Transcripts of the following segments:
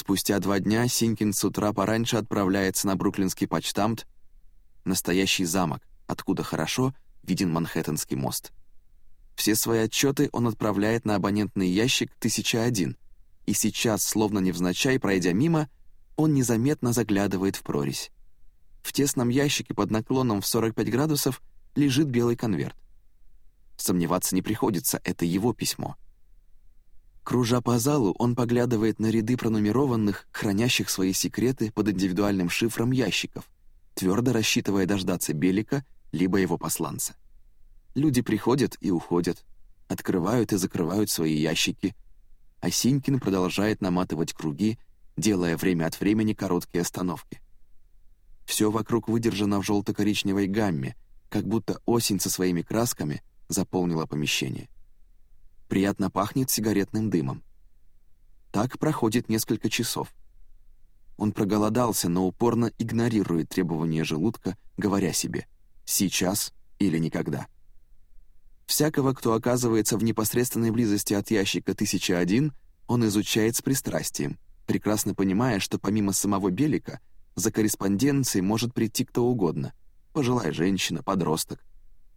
Спустя два дня Синькин с утра пораньше отправляется на бруклинский почтамт, настоящий замок, откуда хорошо виден Манхэттенский мост. Все свои отчеты он отправляет на абонентный ящик 1001, и сейчас, словно невзначай, пройдя мимо, он незаметно заглядывает в прорезь. В тесном ящике под наклоном в 45 градусов лежит белый конверт. Сомневаться не приходится, это его письмо. Кружа по залу, он поглядывает на ряды пронумерованных, хранящих свои секреты под индивидуальным шифром ящиков, твердо рассчитывая дождаться Белика либо его посланца. Люди приходят и уходят, открывают и закрывают свои ящики, а Синькин продолжает наматывать круги, делая время от времени короткие остановки. Все вокруг выдержано в желто-коричневой гамме, как будто осень со своими красками заполнила помещение. Приятно пахнет сигаретным дымом. Так проходит несколько часов. Он проголодался, но упорно игнорирует требования желудка, говоря себе «сейчас или никогда». Всякого, кто оказывается в непосредственной близости от ящика 1001, он изучает с пристрастием, прекрасно понимая, что помимо самого Белика за корреспонденцией может прийти кто угодно, пожилая женщина, подросток,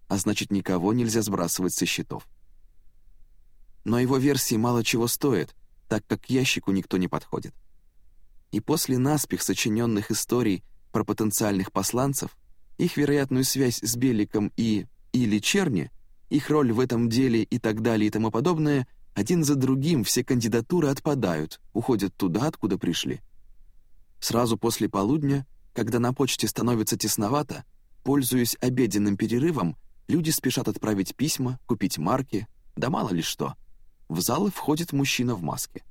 а значит, никого нельзя сбрасывать со счетов но его версии мало чего стоят, так как к ящику никто не подходит. И после наспех сочиненных историй про потенциальных посланцев, их вероятную связь с Беликом и или Черни, их роль в этом деле и так далее и тому подобное, один за другим все кандидатуры отпадают, уходят туда, откуда пришли. Сразу после полудня, когда на почте становится тесновато, пользуясь обеденным перерывом, люди спешат отправить письма, купить марки, да мало ли что — в зал входит мужчина в маске.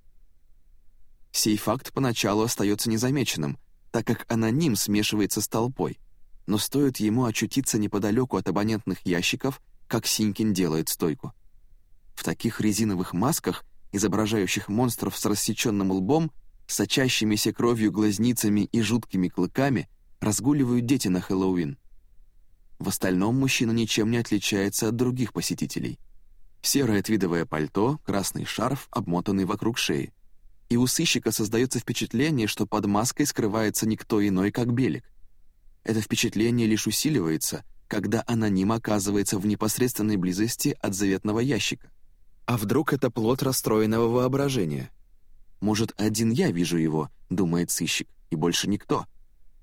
Сей факт поначалу остается незамеченным, так как аноним смешивается с толпой, но стоит ему очутиться неподалеку от абонентных ящиков, как Синькин делает стойку. В таких резиновых масках, изображающих монстров с рассеченным лбом, сочащимися кровью глазницами и жуткими клыками, разгуливают дети на Хэллоуин. В остальном мужчина ничем не отличается от других посетителей — серое твидовое пальто, красный шарф, обмотанный вокруг шеи. И у сыщика создается впечатление, что под маской скрывается никто иной, как Белик. Это впечатление лишь усиливается, когда аноним оказывается в непосредственной близости от заветного ящика. А вдруг это плод расстроенного воображения? Может, один я вижу его, думает сыщик, и больше никто.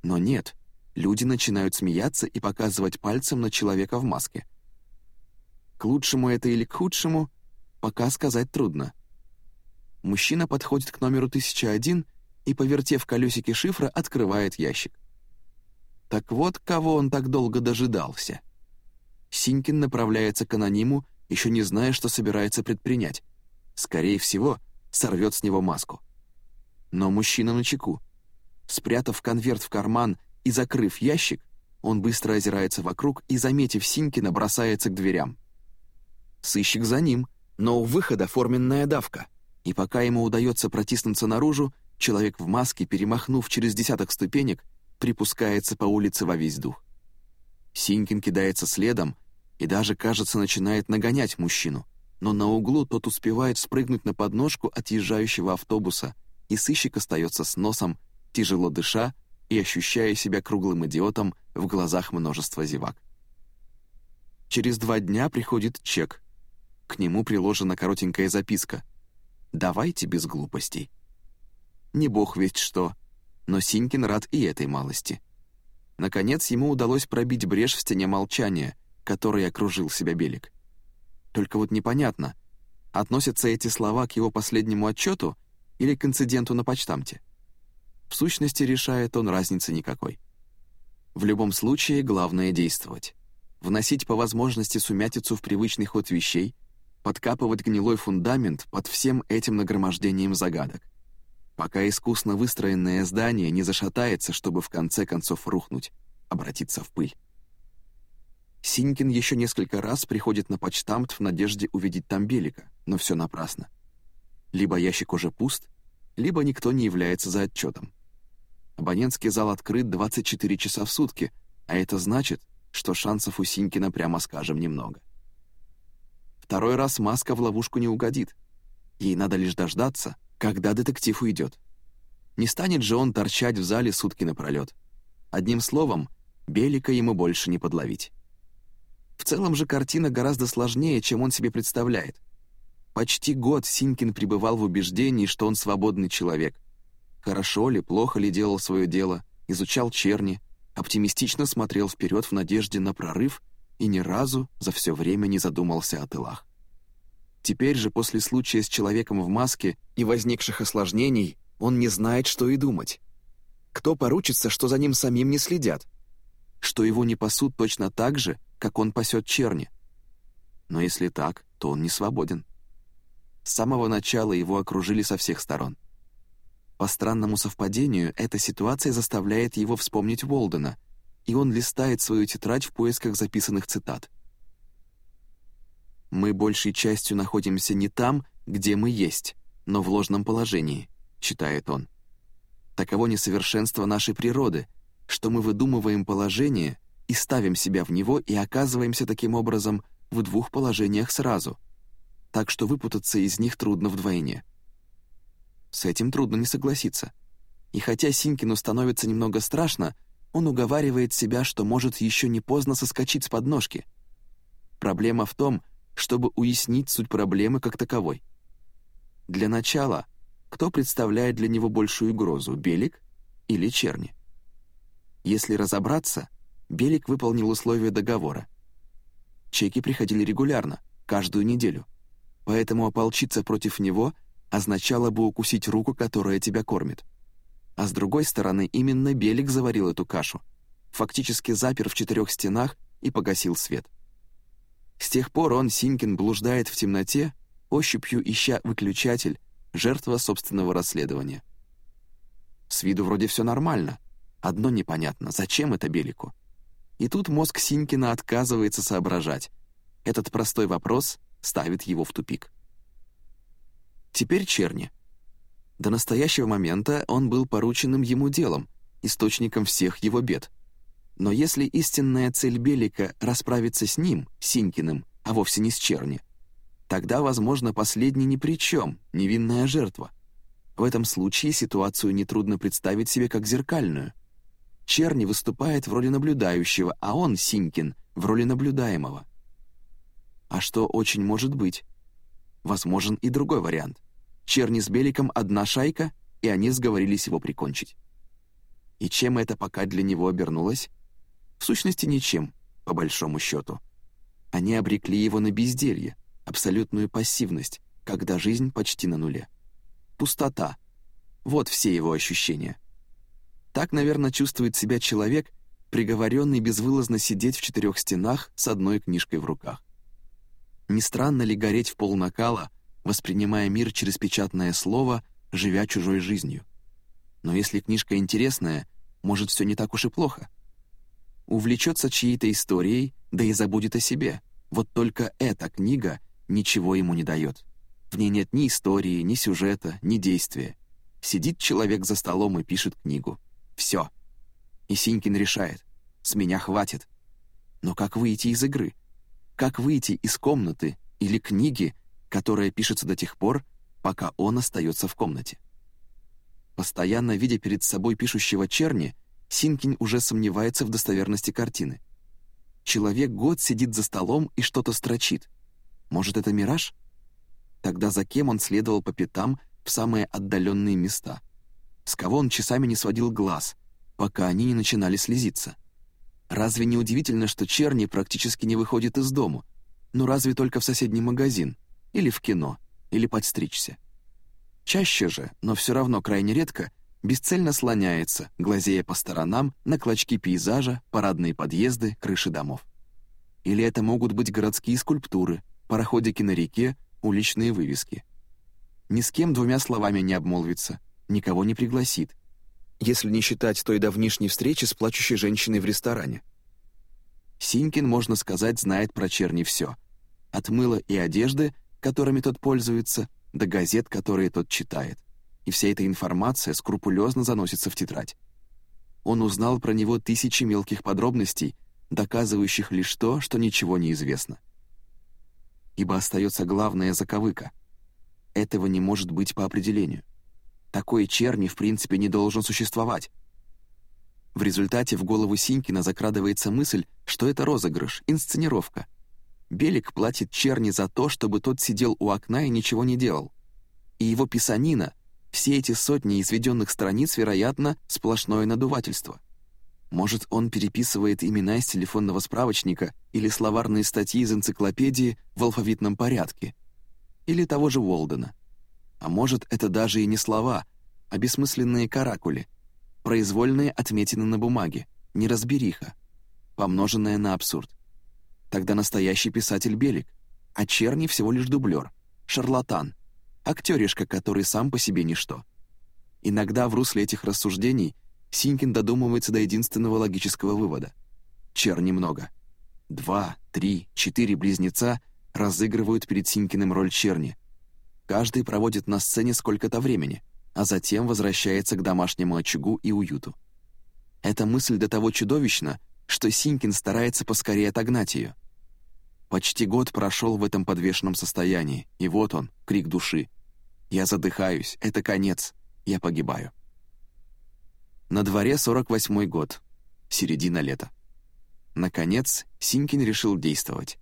Но нет, люди начинают смеяться и показывать пальцем на человека в маске — к лучшему это или к худшему, пока сказать трудно. Мужчина подходит к номеру 1001 и, повертев колесики шифра, открывает ящик. Так вот, кого он так долго дожидался. Синькин направляется к анониму, еще не зная, что собирается предпринять. Скорее всего, сорвет с него маску. Но мужчина на чеку. Спрятав конверт в карман и закрыв ящик, он быстро озирается вокруг и, заметив Синькина, бросается к дверям. Сыщик за ним, но у выхода форменная давка. И пока ему удается протиснуться наружу, человек в маске, перемахнув через десяток ступенек, припускается по улице во весь дух. Синькин кидается следом и даже, кажется, начинает нагонять мужчину, но на углу тот успевает спрыгнуть на подножку отъезжающего автобуса, и сыщик остается с носом, тяжело дыша и ощущая себя круглым идиотом в глазах множества зевак. Через два дня приходит чек — к нему приложена коротенькая записка. «Давайте без глупостей». Не бог ведь что, но Синькин рад и этой малости. Наконец ему удалось пробить брешь в стене молчания, которой окружил себя Белик. Только вот непонятно, относятся эти слова к его последнему отчету или к инциденту на почтамте. В сущности, решает он разницы никакой. В любом случае, главное — действовать. Вносить по возможности сумятицу в привычный ход вещей — подкапывать гнилой фундамент под всем этим нагромождением загадок, пока искусно выстроенное здание не зашатается, чтобы в конце концов рухнуть, обратиться в пыль. Синькин еще несколько раз приходит на почтамт в надежде увидеть там Белика, но все напрасно. Либо ящик уже пуст, либо никто не является за отчетом. Абонентский зал открыт 24 часа в сутки, а это значит, что шансов у Синькина, прямо скажем, немного. Второй раз маска в ловушку не угодит. Ей надо лишь дождаться, когда детектив уйдет. Не станет же он торчать в зале сутки напролет. Одним словом, Белика ему больше не подловить. В целом же картина гораздо сложнее, чем он себе представляет. Почти год Синькин пребывал в убеждении, что он свободный человек. Хорошо ли, плохо ли делал свое дело, изучал черни, оптимистично смотрел вперед в надежде на прорыв и ни разу за все время не задумался о тылах. Теперь же, после случая с человеком в маске и возникших осложнений, он не знает, что и думать. Кто поручится, что за ним самим не следят? Что его не пасут точно так же, как он пасет черни? Но если так, то он не свободен. С самого начала его окружили со всех сторон. По странному совпадению, эта ситуация заставляет его вспомнить Уолдена, и он листает свою тетрадь в поисках записанных цитат. «Мы большей частью находимся не там, где мы есть, но в ложном положении», — читает он. «Таково несовершенство нашей природы, что мы выдумываем положение и ставим себя в него и оказываемся таким образом в двух положениях сразу — так что выпутаться из них трудно вдвойне. С этим трудно не согласиться. И хотя Синкину становится немного страшно, он уговаривает себя, что может еще не поздно соскочить с подножки. Проблема в том, чтобы уяснить суть проблемы как таковой. Для начала, кто представляет для него большую угрозу, Белик или Черни? Если разобраться, Белик выполнил условия договора. Чеки приходили регулярно, каждую неделю — поэтому ополчиться против него означало бы укусить руку, которая тебя кормит. А с другой стороны, именно Белик заварил эту кашу, фактически запер в четырех стенах и погасил свет. С тех пор он, Синкин, блуждает в темноте, ощупью ища выключатель, жертва собственного расследования. С виду вроде все нормально, одно непонятно, зачем это Белику? И тут мозг Синкина отказывается соображать. Этот простой вопрос ставит его в тупик. Теперь Черни. До настоящего момента он был порученным ему делом, источником всех его бед. Но если истинная цель Белика — расправиться с ним, Синькиным, а вовсе не с Черни, тогда, возможно, последний ни при чем, невинная жертва. В этом случае ситуацию нетрудно представить себе как зеркальную. Черни выступает в роли наблюдающего, а он, Синькин, в роли наблюдаемого. А что очень может быть? Возможен и другой вариант. Черни с Беликом одна шайка, и они сговорились его прикончить. И чем это пока для него обернулось? В сущности, ничем, по большому счету. Они обрекли его на безделье, абсолютную пассивность, когда жизнь почти на нуле. Пустота. Вот все его ощущения. Так, наверное, чувствует себя человек, приговоренный безвылазно сидеть в четырех стенах с одной книжкой в руках. Не странно ли гореть в полнакала, воспринимая мир через печатное слово, живя чужой жизнью? Но если книжка интересная, может, все не так уж и плохо. Увлечется чьей-то историей, да и забудет о себе. Вот только эта книга ничего ему не дает. В ней нет ни истории, ни сюжета, ни действия. Сидит человек за столом и пишет книгу. Все. И Синькин решает. С меня хватит. Но как выйти из игры? как выйти из комнаты или книги, которая пишется до тех пор, пока он остается в комнате. Постоянно видя перед собой пишущего черни, Синкин уже сомневается в достоверности картины. Человек год сидит за столом и что-то строчит. Может, это мираж? Тогда за кем он следовал по пятам в самые отдаленные места? С кого он часами не сводил глаз, пока они не начинали слезиться? Разве не удивительно, что Черни практически не выходит из дому? Ну разве только в соседний магазин, или в кино, или подстричься. Чаще же, но все равно крайне редко, бесцельно слоняется, глазея по сторонам на клочки пейзажа, парадные подъезды, крыши домов. Или это могут быть городские скульптуры, пароходики на реке, уличные вывески. Ни с кем двумя словами не обмолвится, никого не пригласит, если не считать той давнишней встречи с плачущей женщиной в ресторане. Синькин, можно сказать, знает про Черни все. От мыла и одежды, которыми тот пользуется, до газет, которые тот читает. И вся эта информация скрупулезно заносится в тетрадь. Он узнал про него тысячи мелких подробностей, доказывающих лишь то, что ничего не известно. Ибо остается главная заковыка. Этого не может быть по определению. Такой черни в принципе не должен существовать. В результате в голову Синькина закрадывается мысль, что это розыгрыш, инсценировка. Белик платит черни за то, чтобы тот сидел у окна и ничего не делал. И его писанина, все эти сотни изведенных страниц, вероятно, сплошное надувательство. Может, он переписывает имена из телефонного справочника или словарные статьи из энциклопедии в алфавитном порядке. Или того же Уолдена. А может, это даже и не слова, а бессмысленные каракули, произвольные отметины на бумаге, неразбериха, помноженная на абсурд. Тогда настоящий писатель Белик, а Черни всего лишь дублер, шарлатан, актеришка, который сам по себе ничто. Иногда в русле этих рассуждений Синькин додумывается до единственного логического вывода. Черни много. Два, три, четыре близнеца разыгрывают перед Синькиным роль черни. Каждый проводит на сцене сколько-то времени, а затем возвращается к домашнему очагу и уюту. Эта мысль до того чудовищна, что Синькин старается поскорее отогнать ее. Почти год прошел в этом подвешенном состоянии, и вот он, крик души. «Я задыхаюсь, это конец, я погибаю». На дворе 48-й год, середина лета. Наконец, Синькин решил действовать.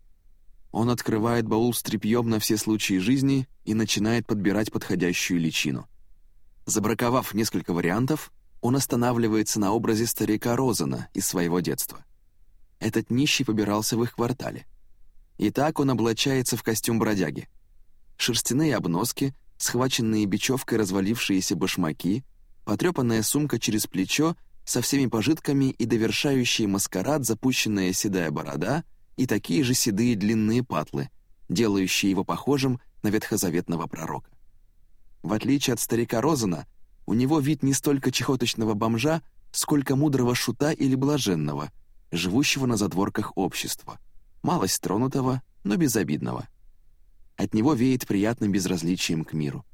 Он открывает баул с тряпьем на все случаи жизни и начинает подбирать подходящую личину. Забраковав несколько вариантов, он останавливается на образе старика Розена из своего детства. Этот нищий побирался в их квартале. И так он облачается в костюм бродяги. Шерстяные обноски, схваченные бечевкой развалившиеся башмаки — потрепанная сумка через плечо со всеми пожитками и довершающий маскарад запущенная седая борода и такие же седые длинные патлы, делающие его похожим на ветхозаветного пророка. В отличие от старика Розена, у него вид не столько чехоточного бомжа, сколько мудрого шута или блаженного, живущего на задворках общества, малость тронутого, но безобидного. От него веет приятным безразличием к миру.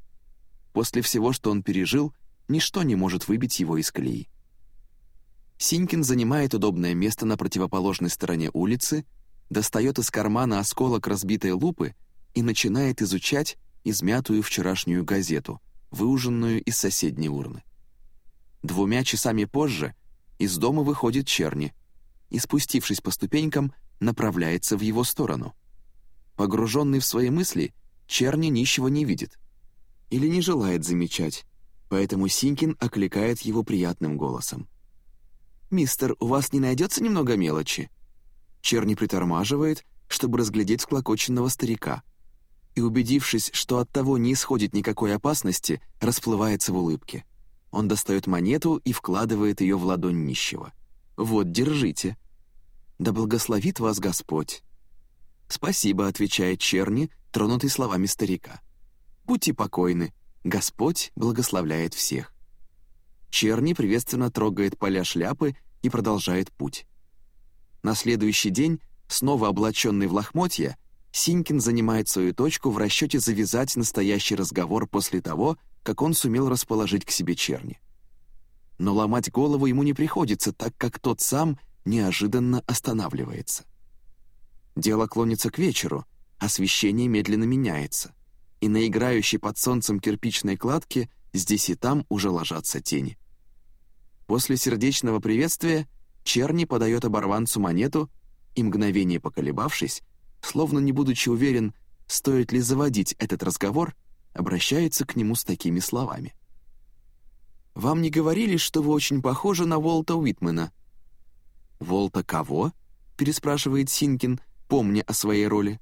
После всего, что он пережил, Ничто не может выбить его из колеи. Синькин занимает удобное место на противоположной стороне улицы, достает из кармана осколок разбитой лупы и начинает изучать измятую вчерашнюю газету, выуженную из соседней урны. Двумя часами позже из дома выходит Черни и, спустившись по ступенькам, направляется в его сторону. Погруженный в свои мысли, Черни ничего не видит или не желает замечать, поэтому Синькин окликает его приятным голосом. «Мистер, у вас не найдется немного мелочи?» Черни притормаживает, чтобы разглядеть склокоченного старика, и, убедившись, что от того не исходит никакой опасности, расплывается в улыбке. Он достает монету и вкладывает ее в ладонь нищего. «Вот, держите». «Да благословит вас Господь». «Спасибо», — отвечает Черни, тронутый словами старика. «Будьте покойны, Господь благословляет всех. Черни приветственно трогает поля шляпы и продолжает путь. На следующий день, снова облаченный в лохмотья, Синькин занимает свою точку в расчете завязать настоящий разговор после того, как он сумел расположить к себе черни. Но ломать голову ему не приходится, так как тот сам неожиданно останавливается. Дело клонится к вечеру, освещение медленно меняется — и на играющей под солнцем кирпичной кладке здесь и там уже ложатся тени. После сердечного приветствия Черни подает оборванцу монету и, мгновение поколебавшись, словно не будучи уверен, стоит ли заводить этот разговор, обращается к нему с такими словами. «Вам не говорили, что вы очень похожи на Волта Уитмена?» «Волта кого?» — переспрашивает Синкин, помня о своей роли.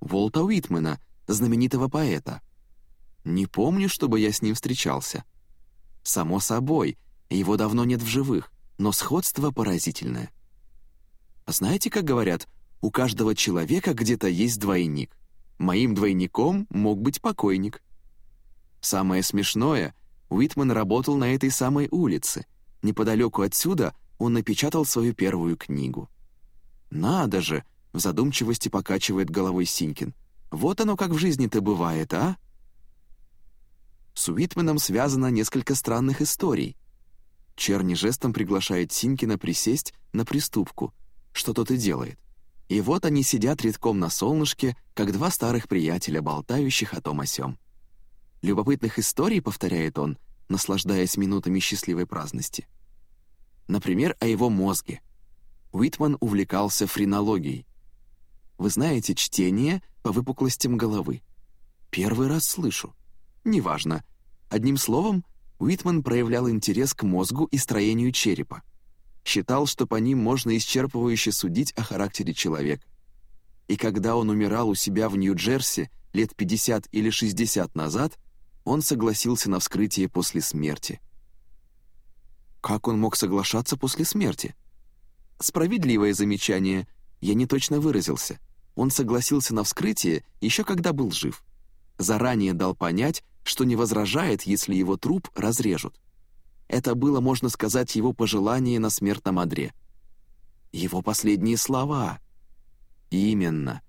«Волта Уитмена», знаменитого поэта. Не помню, чтобы я с ним встречался. Само собой, его давно нет в живых, но сходство поразительное. Знаете, как говорят, у каждого человека где-то есть двойник. Моим двойником мог быть покойник. Самое смешное, Уитман работал на этой самой улице. Неподалеку отсюда он напечатал свою первую книгу. «Надо же!» — в задумчивости покачивает головой Синькин. Вот оно как в жизни-то бывает, а? С Уитменом связано несколько странных историй. Черни жестом приглашает Синкина присесть на приступку, что тот и делает. И вот они сидят редком на солнышке, как два старых приятеля, болтающих о том о сём. Любопытных историй, повторяет он, наслаждаясь минутами счастливой праздности. Например, о его мозге. Уитман увлекался френологией. Вы знаете чтение по выпуклостям головы. Первый раз слышу. Неважно. Одним словом, Уитман проявлял интерес к мозгу и строению черепа. Считал, что по ним можно исчерпывающе судить о характере человека. И когда он умирал у себя в Нью-Джерси лет 50 или 60 назад, он согласился на вскрытие после смерти. Как он мог соглашаться после смерти? Справедливое замечание, я не точно выразился. Он согласился на вскрытие еще когда был жив. Заранее дал понять, что не возражает, если его труп разрежут. Это было, можно сказать, его пожелание на смертном одре. Его последние слова. Именно.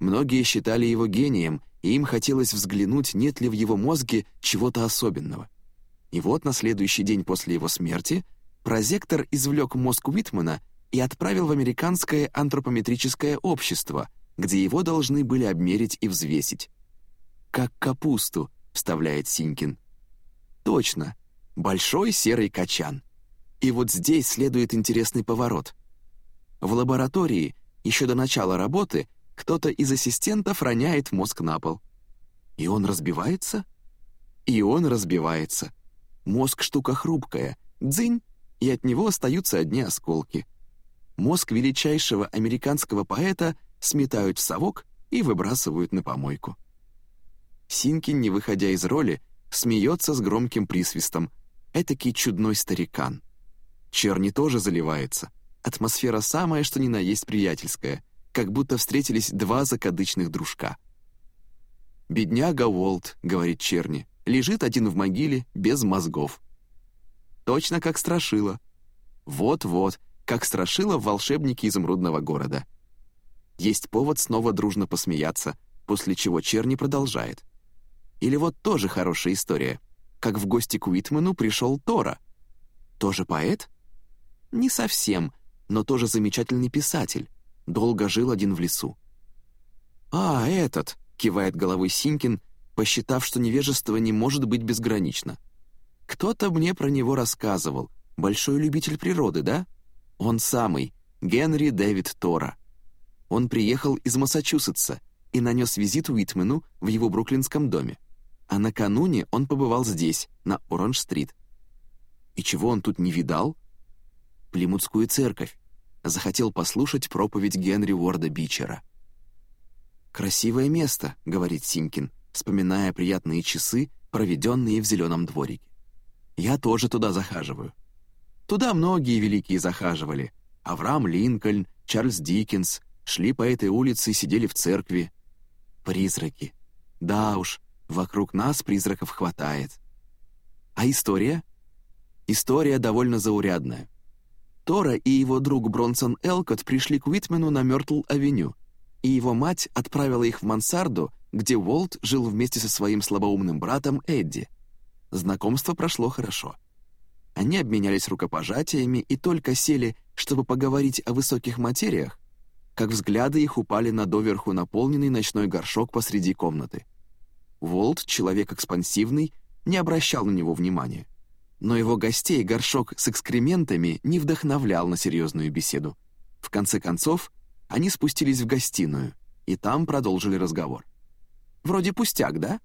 Многие считали его гением, и им хотелось взглянуть, нет ли в его мозге чего-то особенного. И вот на следующий день после его смерти прозектор извлек мозг Уитмана и отправил в американское антропометрическое общество, где его должны были обмерить и взвесить. «Как капусту», — вставляет Синькин. «Точно, большой серый качан. И вот здесь следует интересный поворот. В лаборатории, еще до начала работы, кто-то из ассистентов роняет мозг на пол. И он разбивается? И он разбивается. Мозг — штука хрупкая, дзынь, и от него остаются одни осколки. Мозг величайшего американского поэта сметают в совок и выбрасывают на помойку. Синкин, не выходя из роли, смеется с громким присвистом. Этакий чудной старикан. Черни тоже заливается. Атмосфера самая, что ни на есть приятельская — как будто встретились два закадычных дружка. «Бедняга Уолт», — говорит Черни, — «лежит один в могиле, без мозгов». Точно как страшило. Вот-вот, как страшило в «Волшебнике изумрудного города». Есть повод снова дружно посмеяться, после чего Черни продолжает. Или вот тоже хорошая история, как в гости к Уитману пришел Тора. Тоже поэт? Не совсем, но тоже замечательный писатель долго жил один в лесу. «А, этот!» — кивает головой Синкин, посчитав, что невежество не может быть безгранично. «Кто-то мне про него рассказывал. Большой любитель природы, да? Он самый, Генри Дэвид Тора. Он приехал из Массачусетса и нанес визит Уитмену в его бруклинском доме. А накануне он побывал здесь, на Оранж-стрит. И чего он тут не видал? Плимутскую церковь захотел послушать проповедь Генри Уорда Бичера. «Красивое место», — говорит Синкин, вспоминая приятные часы, проведенные в зеленом дворике. «Я тоже туда захаживаю. Туда многие великие захаживали. Авраам Линкольн, Чарльз Диккенс, шли по этой улице и сидели в церкви. Призраки. Да уж, вокруг нас призраков хватает. А история? История довольно заурядная. Тора и его друг Бронсон Элкот пришли к Уитмену на Мёртл-авеню, и его мать отправила их в мансарду, где Уолт жил вместе со своим слабоумным братом Эдди. Знакомство прошло хорошо. Они обменялись рукопожатиями и только сели, чтобы поговорить о высоких материях, как взгляды их упали на доверху наполненный ночной горшок посреди комнаты. Уолт, человек экспансивный, не обращал на него внимания но его гостей горшок с экскрементами не вдохновлял на серьезную беседу. В конце концов, они спустились в гостиную, и там продолжили разговор. Вроде пустяк, да?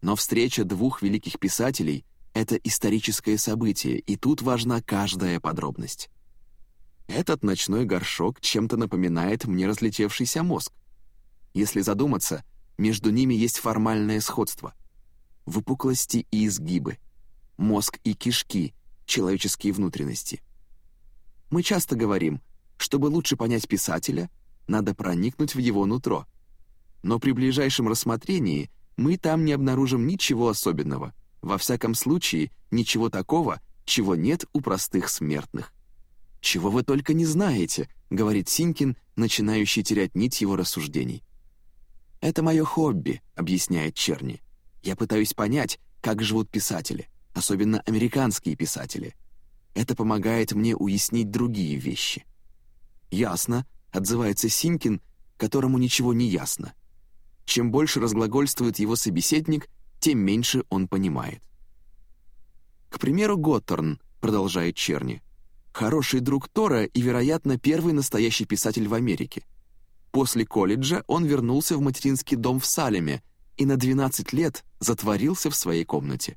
Но встреча двух великих писателей — это историческое событие, и тут важна каждая подробность. Этот ночной горшок чем-то напоминает мне разлетевшийся мозг. Если задуматься, между ними есть формальное сходство. Выпуклости и изгибы — мозг и кишки, человеческие внутренности. Мы часто говорим, чтобы лучше понять писателя, надо проникнуть в его нутро. Но при ближайшем рассмотрении мы там не обнаружим ничего особенного, во всяком случае, ничего такого, чего нет у простых смертных. «Чего вы только не знаете», — говорит Синкин, начинающий терять нить его рассуждений. «Это мое хобби», — объясняет Черни. «Я пытаюсь понять, как живут писатели особенно американские писатели. Это помогает мне уяснить другие вещи. «Ясно», — отзывается Синкин, которому ничего не ясно. Чем больше разглагольствует его собеседник, тем меньше он понимает. К примеру, Готтерн, продолжает Черни, хороший друг Тора и, вероятно, первый настоящий писатель в Америке. После колледжа он вернулся в материнский дом в Салеме и на 12 лет затворился в своей комнате.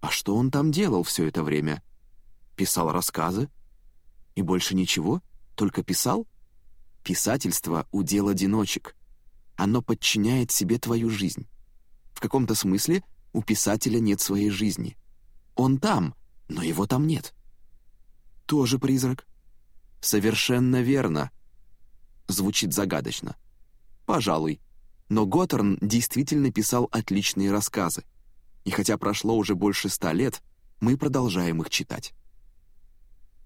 А что он там делал все это время? Писал рассказы? И больше ничего? Только писал? Писательство — удел одиночек. Оно подчиняет себе твою жизнь. В каком-то смысле у писателя нет своей жизни. Он там, но его там нет. Тоже призрак? Совершенно верно. Звучит загадочно. Пожалуй. Но Готтерн действительно писал отличные рассказы. И хотя прошло уже больше ста лет, мы продолжаем их читать.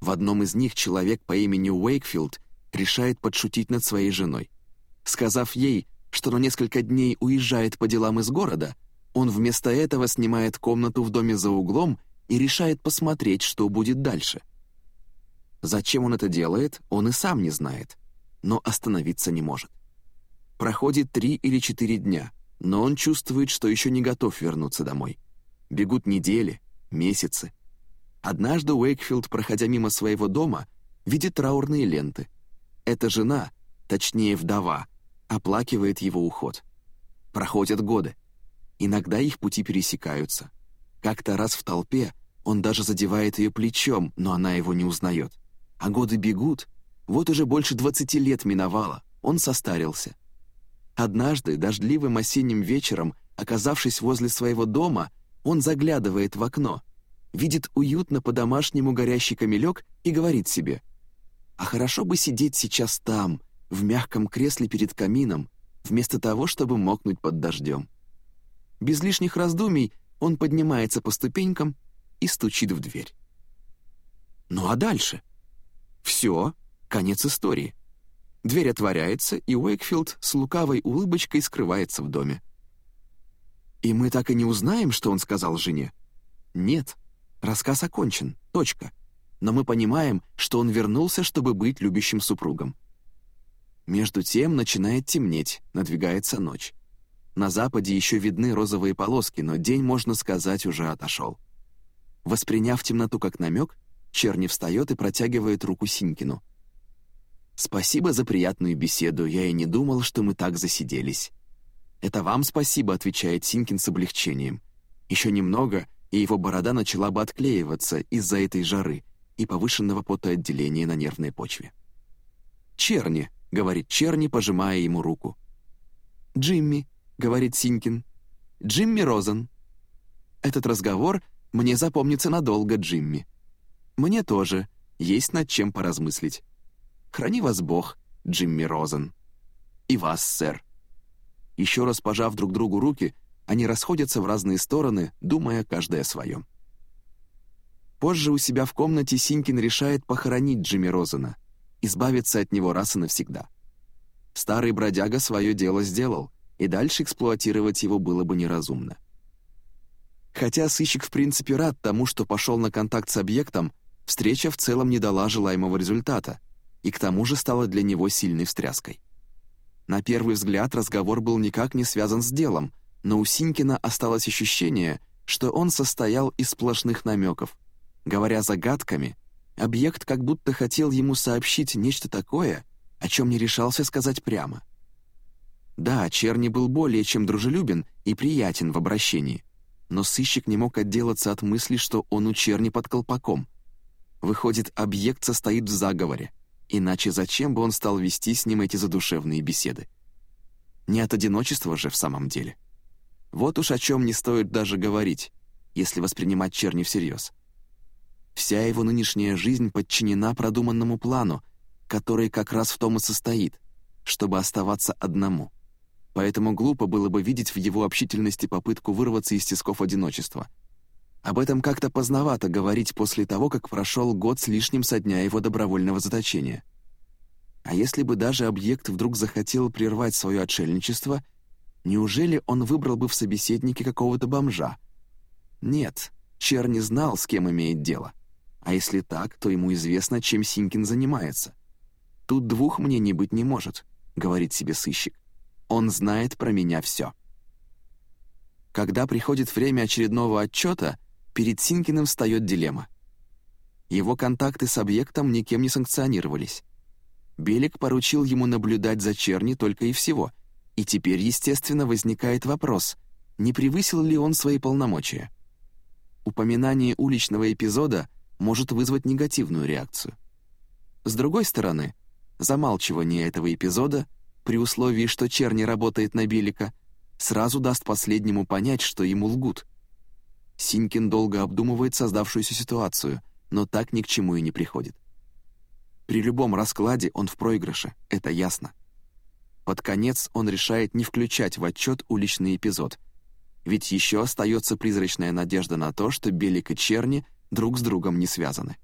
В одном из них человек по имени Уэйкфилд решает подшутить над своей женой. Сказав ей, что на несколько дней уезжает по делам из города, он вместо этого снимает комнату в доме за углом и решает посмотреть, что будет дальше. Зачем он это делает, он и сам не знает, но остановиться не может. Проходит три или четыре дня, но он чувствует, что еще не готов вернуться домой. Бегут недели, месяцы. Однажды Уэйкфилд, проходя мимо своего дома, видит траурные ленты. Эта жена, точнее вдова, оплакивает его уход. Проходят годы. Иногда их пути пересекаются. Как-то раз в толпе он даже задевает ее плечом, но она его не узнает. А годы бегут. Вот уже больше двадцати лет миновало. Он состарился. Однажды, дождливым осенним вечером, оказавшись возле своего дома, он заглядывает в окно, видит уютно по-домашнему горящий камелек и говорит себе, «А хорошо бы сидеть сейчас там, в мягком кресле перед камином, вместо того, чтобы мокнуть под дождем». Без лишних раздумий он поднимается по ступенькам и стучит в дверь. Ну а дальше? Все, конец истории. Дверь отворяется, и Уэйкфилд с лукавой улыбочкой скрывается в доме. И мы так и не узнаем, что он сказал жене? Нет, рассказ окончен, точка. Но мы понимаем, что он вернулся, чтобы быть любящим супругом. Между тем начинает темнеть, надвигается ночь. На западе еще видны розовые полоски, но день, можно сказать, уже отошел. Восприняв темноту как намек, Черни встает и протягивает руку Синькину — «Спасибо за приятную беседу, я и не думал, что мы так засиделись». «Это вам спасибо», — отвечает Синкин с облегчением. Еще немного, и его борода начала бы отклеиваться из-за этой жары и повышенного потоотделения на нервной почве. «Черни», — говорит Черни, пожимая ему руку. «Джимми», — говорит Синкин. «Джимми Розен». Этот разговор мне запомнится надолго, Джимми. Мне тоже, есть над чем поразмыслить. Храни вас Бог, Джимми Розен. И вас, сэр. Еще раз пожав друг другу руки, они расходятся в разные стороны, думая каждый о своем. Позже у себя в комнате Синькин решает похоронить Джимми Розена, избавиться от него раз и навсегда. Старый бродяга свое дело сделал, и дальше эксплуатировать его было бы неразумно. Хотя сыщик в принципе рад тому, что пошел на контакт с объектом, встреча в целом не дала желаемого результата — и к тому же стала для него сильной встряской. На первый взгляд разговор был никак не связан с делом, но у Синькина осталось ощущение, что он состоял из сплошных намеков. Говоря загадками, объект как будто хотел ему сообщить нечто такое, о чем не решался сказать прямо. Да, Черни был более чем дружелюбен и приятен в обращении, но сыщик не мог отделаться от мысли, что он у Черни под колпаком. Выходит, объект состоит в заговоре — Иначе зачем бы он стал вести с ним эти задушевные беседы? Не от одиночества же в самом деле. Вот уж о чем не стоит даже говорить, если воспринимать Черни всерьез. Вся его нынешняя жизнь подчинена продуманному плану, который как раз в том и состоит, чтобы оставаться одному. Поэтому глупо было бы видеть в его общительности попытку вырваться из тисков одиночества — об этом как-то поздновато говорить после того, как прошел год с лишним со дня его добровольного заточения. А если бы даже объект вдруг захотел прервать свое отшельничество, неужели он выбрал бы в собеседнике какого-то бомжа? Нет, Чер не знал, с кем имеет дело. А если так, то ему известно, чем Синкин занимается. «Тут двух мнений быть не может», — говорит себе сыщик. «Он знает про меня все». Когда приходит время очередного отчета, перед Синкиным встает дилемма. Его контакты с объектом никем не санкционировались. Белик поручил ему наблюдать за Черни только и всего, и теперь, естественно, возникает вопрос, не превысил ли он свои полномочия. Упоминание уличного эпизода может вызвать негативную реакцию. С другой стороны, замалчивание этого эпизода, при условии, что Черни работает на Белика, сразу даст последнему понять, что ему лгут. Синькин долго обдумывает создавшуюся ситуацию, но так ни к чему и не приходит. При любом раскладе он в проигрыше, это ясно. Под конец он решает не включать в отчет уличный эпизод, ведь еще остается призрачная надежда на то, что Белик и Черни друг с другом не связаны.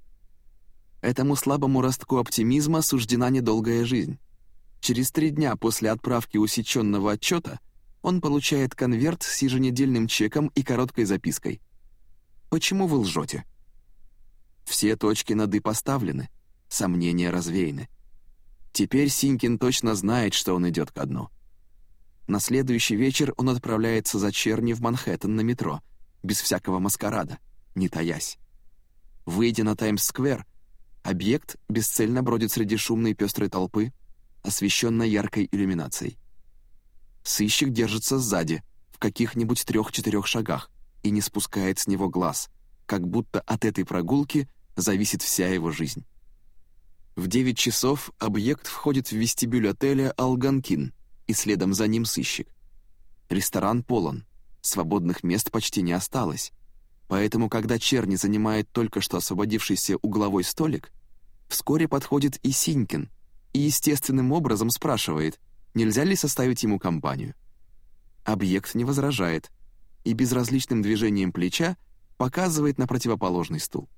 Этому слабому ростку оптимизма суждена недолгая жизнь. Через три дня после отправки усеченного отчета он получает конверт с еженедельным чеком и короткой запиской. «Почему вы лжете?» Все точки над «и» поставлены, сомнения развеяны. Теперь Синькин точно знает, что он идет ко дну. На следующий вечер он отправляется за Черни в Манхэттен на метро, без всякого маскарада, не таясь. Выйдя на Таймс-сквер, объект бесцельно бродит среди шумной пестрой толпы, освещенной яркой иллюминацией. Сыщик держится сзади, в каких-нибудь трех-четырех шагах, и не спускает с него глаз, как будто от этой прогулки зависит вся его жизнь. В 9 часов объект входит в вестибюль отеля «Алганкин», и следом за ним сыщик. Ресторан полон, свободных мест почти не осталось, поэтому, когда Черни занимает только что освободившийся угловой столик, вскоре подходит и Синькин и естественным образом спрашивает, нельзя ли составить ему компанию. Объект не возражает и безразличным движением плеча показывает на противоположный стул.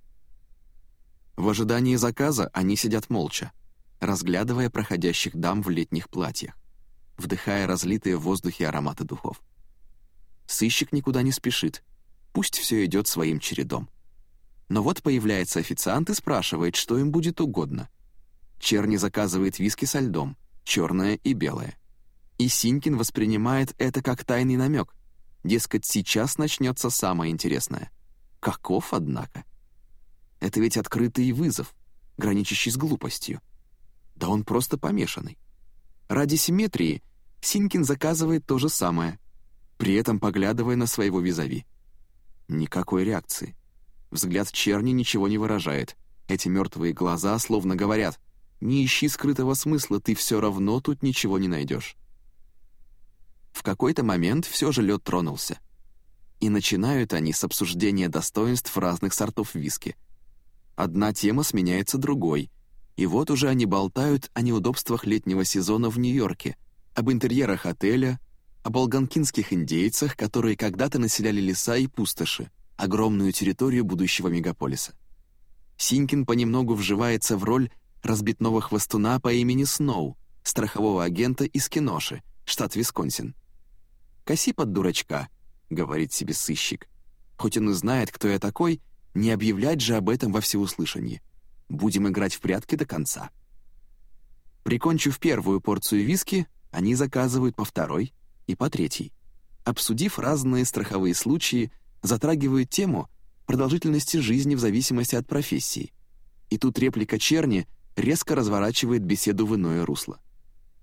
В ожидании заказа они сидят молча, разглядывая проходящих дам в летних платьях, вдыхая разлитые в воздухе ароматы духов. Сыщик никуда не спешит, пусть все идет своим чередом. Но вот появляется официант и спрашивает, что им будет угодно. Черни заказывает виски со льдом, черное и белое. И Синькин воспринимает это как тайный намек. Дескать, сейчас начнется самое интересное. Каков, однако? Это ведь открытый вызов, граничащий с глупостью. Да он просто помешанный. Ради симметрии Синкин заказывает то же самое, при этом поглядывая на своего визави. Никакой реакции. Взгляд черни ничего не выражает. Эти мертвые глаза словно говорят «Не ищи скрытого смысла, ты все равно тут ничего не найдешь». В какой-то момент все же лед тронулся. И начинают они с обсуждения достоинств разных сортов виски — Одна тема сменяется другой. И вот уже они болтают о неудобствах летнего сезона в Нью-Йорке, об интерьерах отеля, об алганкинских индейцах, которые когда-то населяли леса и пустоши, огромную территорию будущего мегаполиса. Синькин понемногу вживается в роль разбитного хвостуна по имени Сноу, страхового агента из Киноши, штат Висконсин. «Коси под дурачка», — говорит себе сыщик. Хоть он и знает, кто я такой, не объявлять же об этом во всеуслышание. Будем играть в прятки до конца. Прикончив первую порцию виски, они заказывают по второй и по третьей. Обсудив разные страховые случаи, затрагивают тему продолжительности жизни в зависимости от профессии. И тут реплика Черни резко разворачивает беседу в иное русло.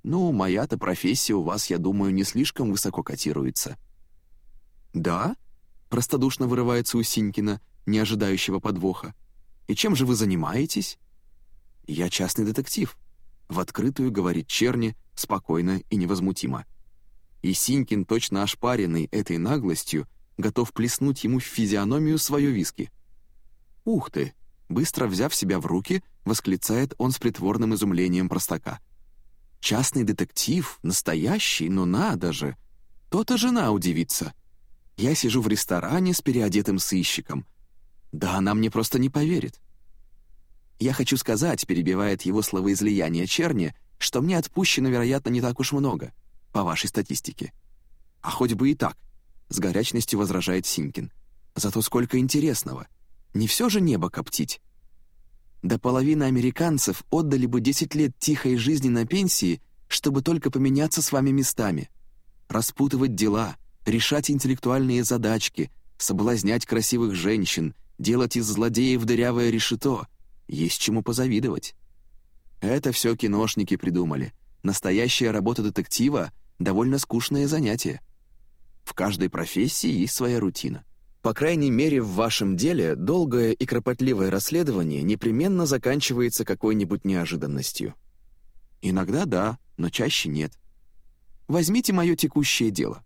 «Ну, моя-то профессия у вас, я думаю, не слишком высоко котируется». «Да?» — простодушно вырывается у Синькина, не ожидающего подвоха. «И чем же вы занимаетесь?» «Я частный детектив», — в открытую говорит Черни, спокойно и невозмутимо. И Синькин, точно ошпаренный этой наглостью, готов плеснуть ему в физиономию свое виски. «Ух ты!» — быстро взяв себя в руки, восклицает он с притворным изумлением простака. «Частный детектив, настоящий, ну надо же! То-то жена удивится. Я сижу в ресторане с переодетым сыщиком — да она мне просто не поверит. Я хочу сказать, перебивает его словоизлияние Черни, что мне отпущено, вероятно, не так уж много, по вашей статистике. А хоть бы и так, с горячностью возражает Синкин. Зато сколько интересного. Не все же небо коптить. До половины американцев отдали бы 10 лет тихой жизни на пенсии, чтобы только поменяться с вами местами. Распутывать дела, решать интеллектуальные задачки, соблазнять красивых женщин, делать из злодеев дырявое решето. Есть чему позавидовать. Это все киношники придумали. Настоящая работа детектива — довольно скучное занятие. В каждой профессии есть своя рутина. По крайней мере, в вашем деле долгое и кропотливое расследование непременно заканчивается какой-нибудь неожиданностью. Иногда да, но чаще нет. Возьмите мое текущее дело.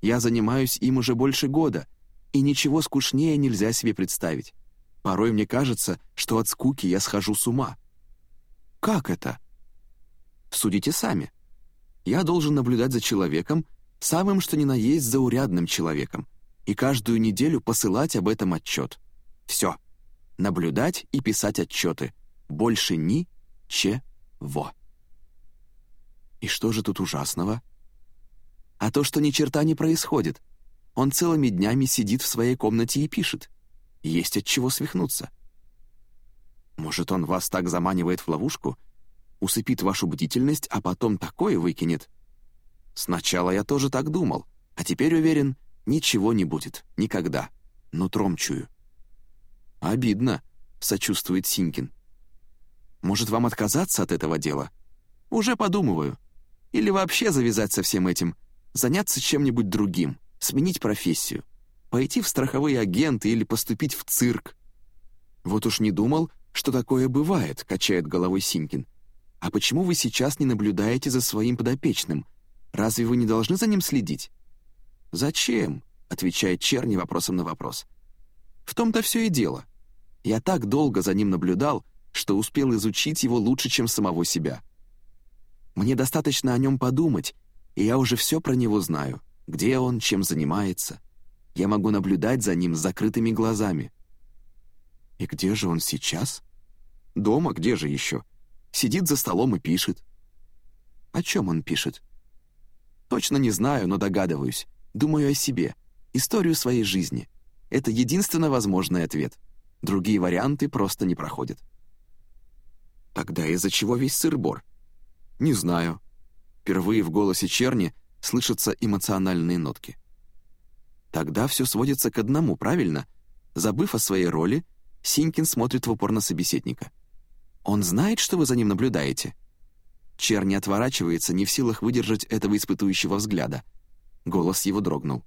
Я занимаюсь им уже больше года, и ничего скучнее нельзя себе представить. Порой мне кажется, что от скуки я схожу с ума. Как это? Судите сами. Я должен наблюдать за человеком, самым что ни на есть заурядным человеком, и каждую неделю посылать об этом отчет. Все. Наблюдать и писать отчеты. Больше ни-че-во. И что же тут ужасного? А то, что ни черта не происходит. Он целыми днями сидит в своей комнате и пишет. Есть от чего свихнуться. Может, он вас так заманивает в ловушку, усыпит вашу бдительность, а потом такое выкинет. Сначала я тоже так думал, а теперь уверен, ничего не будет, никогда. Нутром чую. «Обидно», — сочувствует Синкин. «Может, вам отказаться от этого дела? Уже подумываю. Или вообще завязать со всем этим, заняться чем-нибудь другим, сменить профессию, пойти в страховые агенты или поступить в цирк. Вот уж не думал, что такое бывает, качает головой Синкин. А почему вы сейчас не наблюдаете за своим подопечным? Разве вы не должны за ним следить? Зачем? отвечает Черни вопросом на вопрос. В том-то все и дело. Я так долго за ним наблюдал, что успел изучить его лучше, чем самого себя. Мне достаточно о нем подумать, и я уже все про него знаю. Где он, чем занимается. Я могу наблюдать за ним с закрытыми глазами. И где же он сейчас? Дома, где же еще? Сидит за столом и пишет. О чем он пишет? Точно не знаю, но догадываюсь. Думаю о себе, историю своей жизни. Это единственно возможный ответ. Другие варианты просто не проходят. Тогда из-за чего весь сыр-бор? Не знаю. Впервые в голосе Черни слышатся эмоциональные нотки. Тогда все сводится к одному, правильно? Забыв о своей роли, Синькин смотрит в упор на собеседника. «Он знает, что вы за ним наблюдаете?» Черни отворачивается, не в силах выдержать этого испытующего взгляда. Голос его дрогнул.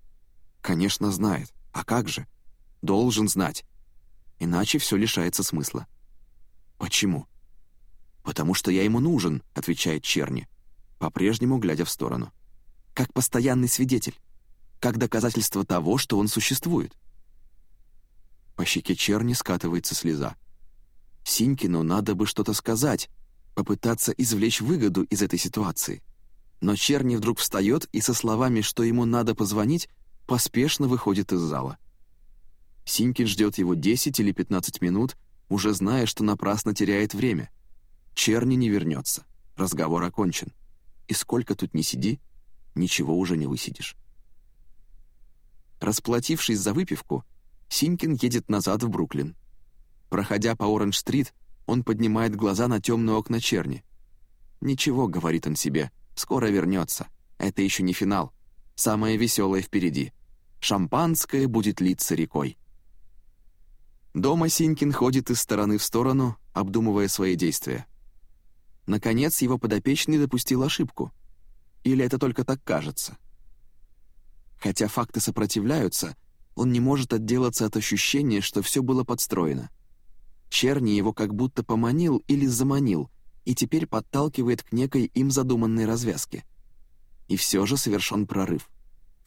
«Конечно, знает. А как же? Должен знать. Иначе все лишается смысла». «Почему?» «Потому что я ему нужен», — отвечает Черни по-прежнему глядя в сторону. Как постоянный свидетель. Как доказательство того, что он существует. По щеке Черни скатывается слеза. Синькину надо бы что-то сказать, попытаться извлечь выгоду из этой ситуации. Но Черни вдруг встает и со словами, что ему надо позвонить, поспешно выходит из зала. Синькин ждет его 10 или 15 минут, уже зная, что напрасно теряет время. Черни не вернется. Разговор окончен и сколько тут ни сиди, ничего уже не высидишь. Расплатившись за выпивку, Синькин едет назад в Бруклин. Проходя по Оранж-стрит, он поднимает глаза на темные окна черни. «Ничего», — говорит он себе, — «скоро вернется. Это еще не финал. Самое веселое впереди. Шампанское будет литься рекой». Дома Синькин ходит из стороны в сторону, обдумывая свои действия. Наконец, его подопечный допустил ошибку. Или это только так кажется? Хотя факты сопротивляются, он не может отделаться от ощущения, что все было подстроено. Черни его как будто поманил или заманил, и теперь подталкивает к некой им задуманной развязке. И все же совершен прорыв.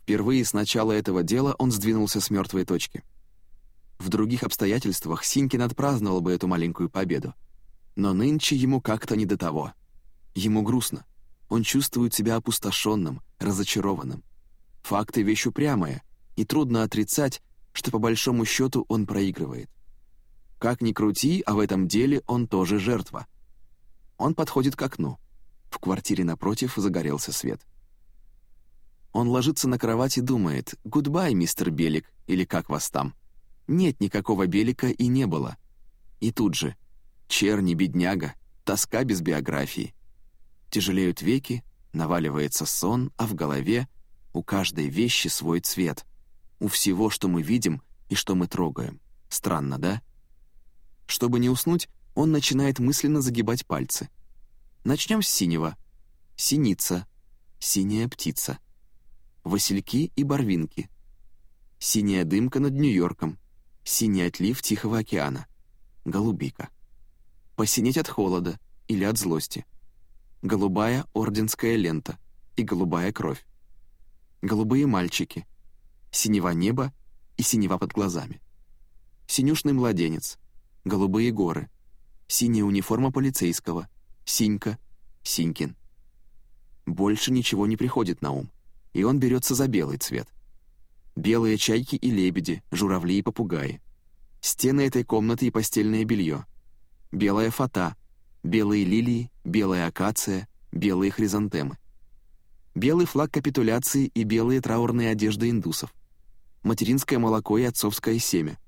Впервые с начала этого дела он сдвинулся с мертвой точки. В других обстоятельствах Синькин отпраздновал бы эту маленькую победу. Но нынче ему как-то не до того. Ему грустно. Он чувствует себя опустошенным, разочарованным. Факты — вещь упрямая, и трудно отрицать, что по большому счету он проигрывает. Как ни крути, а в этом деле он тоже жертва. Он подходит к окну. В квартире напротив загорелся свет. Он ложится на кровать и думает «Goodbye, мистер Белик» или «Как вас там?». Нет никакого Белика и не было. И тут же Черни, бедняга, тоска без биографии. Тяжелеют веки, наваливается сон, а в голове у каждой вещи свой цвет. у всего, что мы видим и что мы трогаем. Странно, да? Чтобы не уснуть, он начинает мысленно загибать пальцы. Начнем с синего. Синица. Синяя птица. Васильки и барвинки. Синяя дымка над Нью-Йорком. Синий отлив Тихого океана. Голубика. Посинеть от холода или от злости. Голубая орденская лента и голубая кровь. Голубые мальчики. Синева неба и синева под глазами. Синюшный младенец. Голубые горы. Синяя униформа полицейского. Синька. Синькин. Больше ничего не приходит на ум, и он берется за белый цвет. Белые чайки и лебеди, журавли и попугаи. Стены этой комнаты и постельное белье. Белая фата, белые лилии, белая акация, белые хризантемы. Белый флаг капитуляции и белые траурные одежды индусов. Материнское молоко и отцовское семя.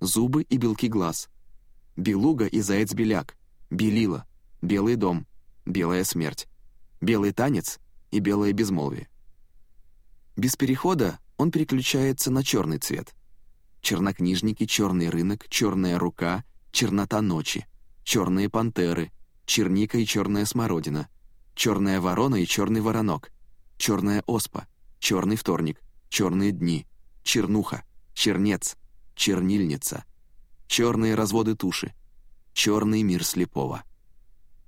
Зубы и белки глаз. Белуга и заяц-беляк. Белила. Белый дом. Белая смерть. Белый танец и белое безмолвие. Без перехода он переключается на черный цвет. Чернокнижники, черный рынок, черная рука, чернота ночи, черные пантеры, черника и черная смородина, черная ворона и черный воронок, черная оспа, черный вторник, черные дни, чернуха, чернец, чернильница, черные разводы туши, черный мир слепого.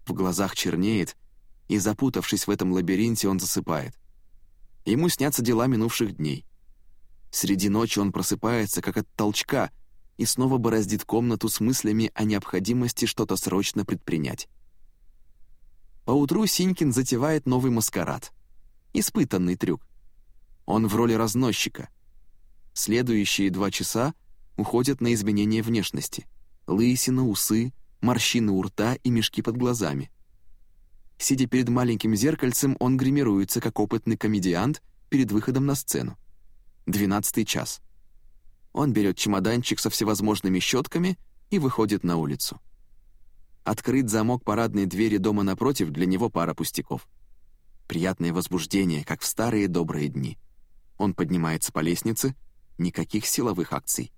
В глазах чернеет, и, запутавшись в этом лабиринте, он засыпает. Ему снятся дела минувших дней. Среди ночи он просыпается, как от толчка, и снова бороздит комнату с мыслями о необходимости что-то срочно предпринять. Поутру Синькин затевает новый маскарад. Испытанный трюк. Он в роли разносчика. Следующие два часа уходят на изменение внешности. Лысина, усы, морщины у рта и мешки под глазами. Сидя перед маленьким зеркальцем, он гримируется, как опытный комедиант, перед выходом на сцену. Двенадцатый час. Он берет чемоданчик со всевозможными щетками и выходит на улицу. Открыть замок парадной двери дома напротив для него пара пустяков. Приятное возбуждение, как в старые добрые дни. Он поднимается по лестнице, никаких силовых акций.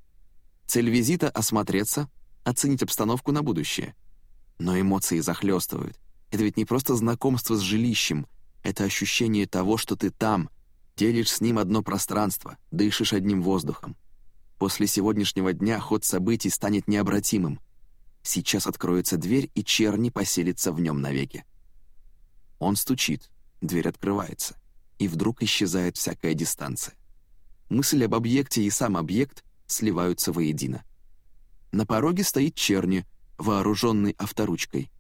Цель визита — осмотреться, оценить обстановку на будущее. Но эмоции захлестывают. Это ведь не просто знакомство с жилищем, это ощущение того, что ты там, делишь с ним одно пространство, дышишь одним воздухом. После сегодняшнего дня ход событий станет необратимым. Сейчас откроется дверь, и черни поселится в нем навеки. Он стучит, дверь открывается, и вдруг исчезает всякая дистанция. Мысль об объекте и сам объект сливаются воедино. На пороге стоит черни, вооруженный авторучкой.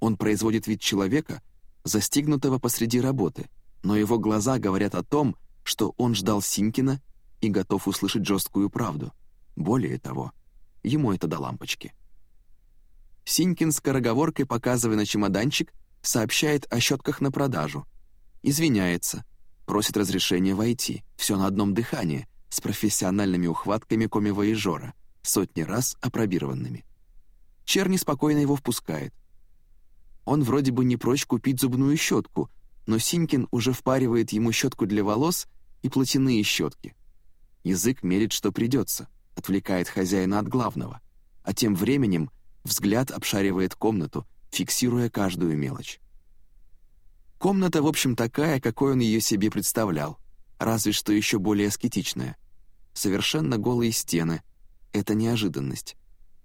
Он производит вид человека, застигнутого посреди работы, но его глаза говорят о том, что он ждал Синькина и готов услышать жесткую правду. Более того, ему это до лампочки. Синькин скороговоркой, показывая на чемоданчик, сообщает о щетках на продажу. Извиняется, просит разрешения войти, все на одном дыхании, с профессиональными ухватками коми-воежора, сотни раз опробированными. Черни спокойно его впускает. Он вроде бы не прочь купить зубную щетку, но Синькин уже впаривает ему щетку для волос и платяные щетки. Язык мерит, что придется, отвлекает хозяина от главного, а тем временем взгляд обшаривает комнату, фиксируя каждую мелочь. Комната, в общем, такая, какой он ее себе представлял, разве что еще более аскетичная. Совершенно голые стены — это неожиданность.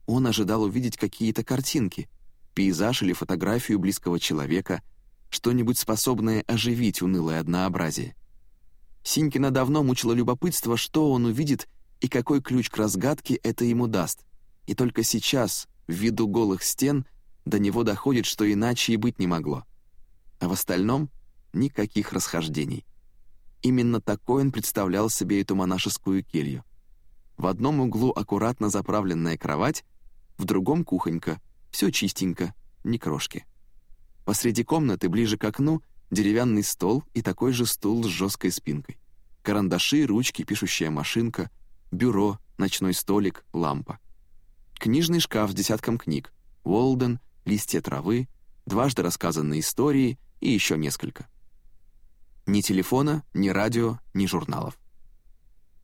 Он ожидал увидеть какие-то картинки — пейзаж или фотографию близкого человека, что-нибудь способное оживить унылое однообразие. Синькина давно мучило любопытство, что он увидит и какой ключ к разгадке это ему даст. И только сейчас, виду голых стен, до него доходит, что иначе и быть не могло. А в остальном — никаких расхождений. Именно такой он представлял себе эту монашескую келью. В одном углу аккуратно заправленная кровать, в другом — кухонька, все чистенько, ни крошки. Посреди комнаты, ближе к окну, деревянный стол и такой же стул с жесткой спинкой. Карандаши, ручки, пишущая машинка, бюро, ночной столик, лампа. Книжный шкаф с десятком книг, Уолден, листья травы, дважды рассказанные истории и еще несколько. Ни телефона, ни радио, ни журналов.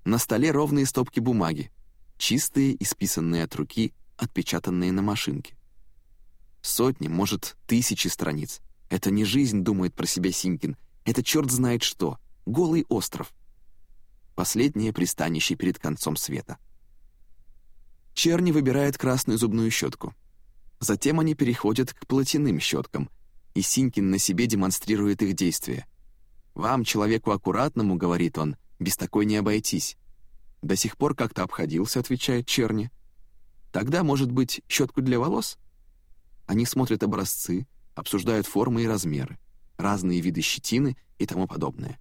На столе ровные стопки бумаги, чистые, исписанные от руки, отпечатанные на машинке. Сотни, может, тысячи страниц. Это не жизнь, думает про себя Синькин. Это черт знает что. Голый остров. Последнее пристанище перед концом света. Черни выбирает красную зубную щетку. Затем они переходят к платяным щеткам, и Синькин на себе демонстрирует их действия. «Вам, человеку аккуратному, — говорит он, — без такой не обойтись». «До сих пор как-то обходился», — отвечает Черни. «Тогда, может быть, щетку для волос?» Они смотрят образцы, обсуждают формы и размеры, разные виды щетины и тому подобное.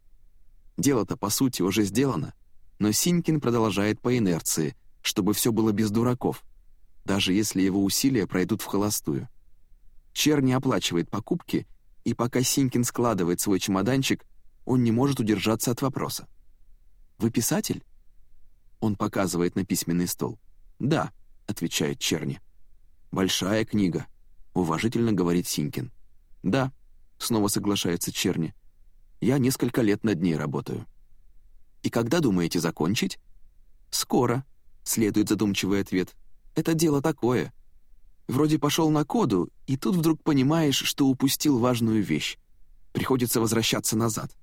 Дело-то, по сути, уже сделано, но Синькин продолжает по инерции, чтобы все было без дураков, даже если его усилия пройдут в холостую. Чер не оплачивает покупки, и пока Синькин складывает свой чемоданчик, он не может удержаться от вопроса. «Вы писатель?» Он показывает на письменный стол. «Да», — отвечает Черни. «Большая книга», — уважительно говорит Синькин. «Да», — снова соглашается Черни. «Я несколько лет над ней работаю». «И когда думаете закончить?» «Скоро», — следует задумчивый ответ. «Это дело такое. Вроде пошел на коду, и тут вдруг понимаешь, что упустил важную вещь. Приходится возвращаться назад.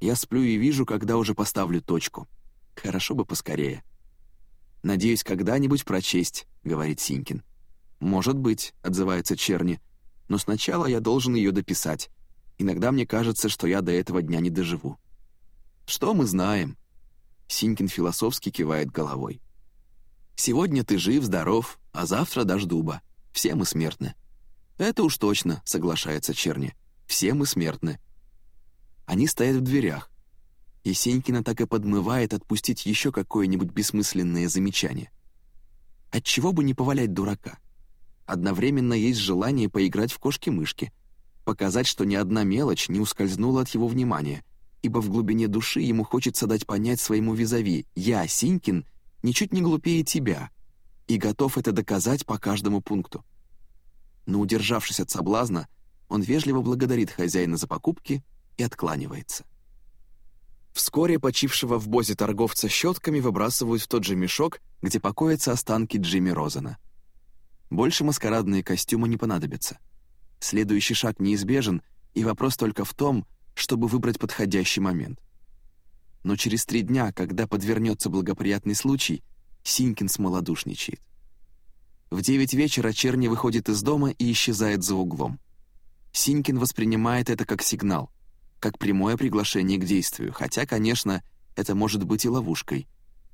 Я сплю и вижу, когда уже поставлю точку. Хорошо бы поскорее». «Надеюсь, когда-нибудь прочесть», — говорит Синькин. «Может быть», — отзывается Черни, «но сначала я должен ее дописать. Иногда мне кажется, что я до этого дня не доживу». «Что мы знаем?» Синькин философски кивает головой. «Сегодня ты жив, здоров, а завтра дашь дуба. Все мы смертны». «Это уж точно», — соглашается Черни. «Все мы смертны». Они стоят в дверях. И Сенькина так и подмывает отпустить еще какое-нибудь бессмысленное замечание. Отчего бы не повалять дурака? Одновременно есть желание поиграть в кошки-мышки, показать, что ни одна мелочь не ускользнула от его внимания, ибо в глубине души ему хочется дать понять своему визави «Я, Синькин, ничуть не глупее тебя» и готов это доказать по каждому пункту. Но, удержавшись от соблазна, он вежливо благодарит хозяина за покупки и откланивается. Вскоре почившего в бозе торговца щетками выбрасывают в тот же мешок, где покоятся останки Джимми Розена. Больше маскарадные костюмы не понадобятся. Следующий шаг неизбежен, и вопрос только в том, чтобы выбрать подходящий момент. Но через три дня, когда подвернется благоприятный случай, Синькин смолодушничает. В девять вечера Черни выходит из дома и исчезает за углом. Синькин воспринимает это как сигнал, как прямое приглашение к действию, хотя, конечно, это может быть и ловушкой.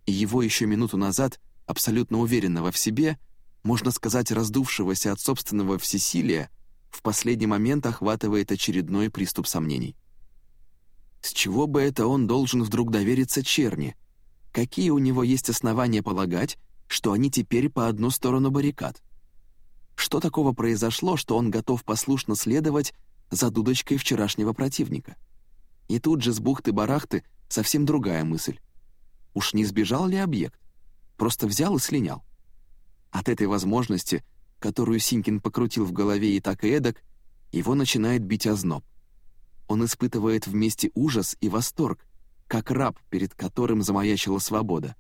И его еще минуту назад, абсолютно уверенного в себе, можно сказать, раздувшегося от собственного всесилия, в последний момент охватывает очередной приступ сомнений. С чего бы это он должен вдруг довериться Черни? Какие у него есть основания полагать, что они теперь по одну сторону баррикад? Что такого произошло, что он готов послушно следовать за дудочкой вчерашнего противника? И тут же с бухты-барахты совсем другая мысль. Уж не сбежал ли объект? Просто взял и слинял. От этой возможности, которую Синькин покрутил в голове и так и эдак, его начинает бить озноб. Он испытывает вместе ужас и восторг, как раб, перед которым замаячила свобода.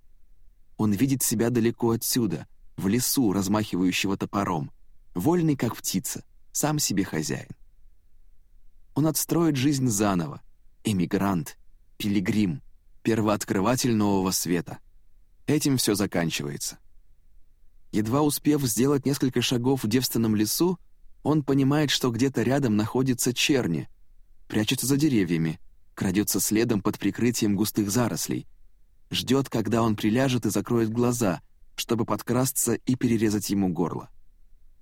Он видит себя далеко отсюда, в лесу, размахивающего топором, вольный, как птица, сам себе хозяин. Он отстроит жизнь заново, эмигрант, пилигрим, первооткрыватель нового света. Этим все заканчивается. Едва успев сделать несколько шагов в девственном лесу, он понимает, что где-то рядом находится черни, прячется за деревьями, крадется следом под прикрытием густых зарослей, ждет, когда он приляжет и закроет глаза, чтобы подкрасться и перерезать ему горло.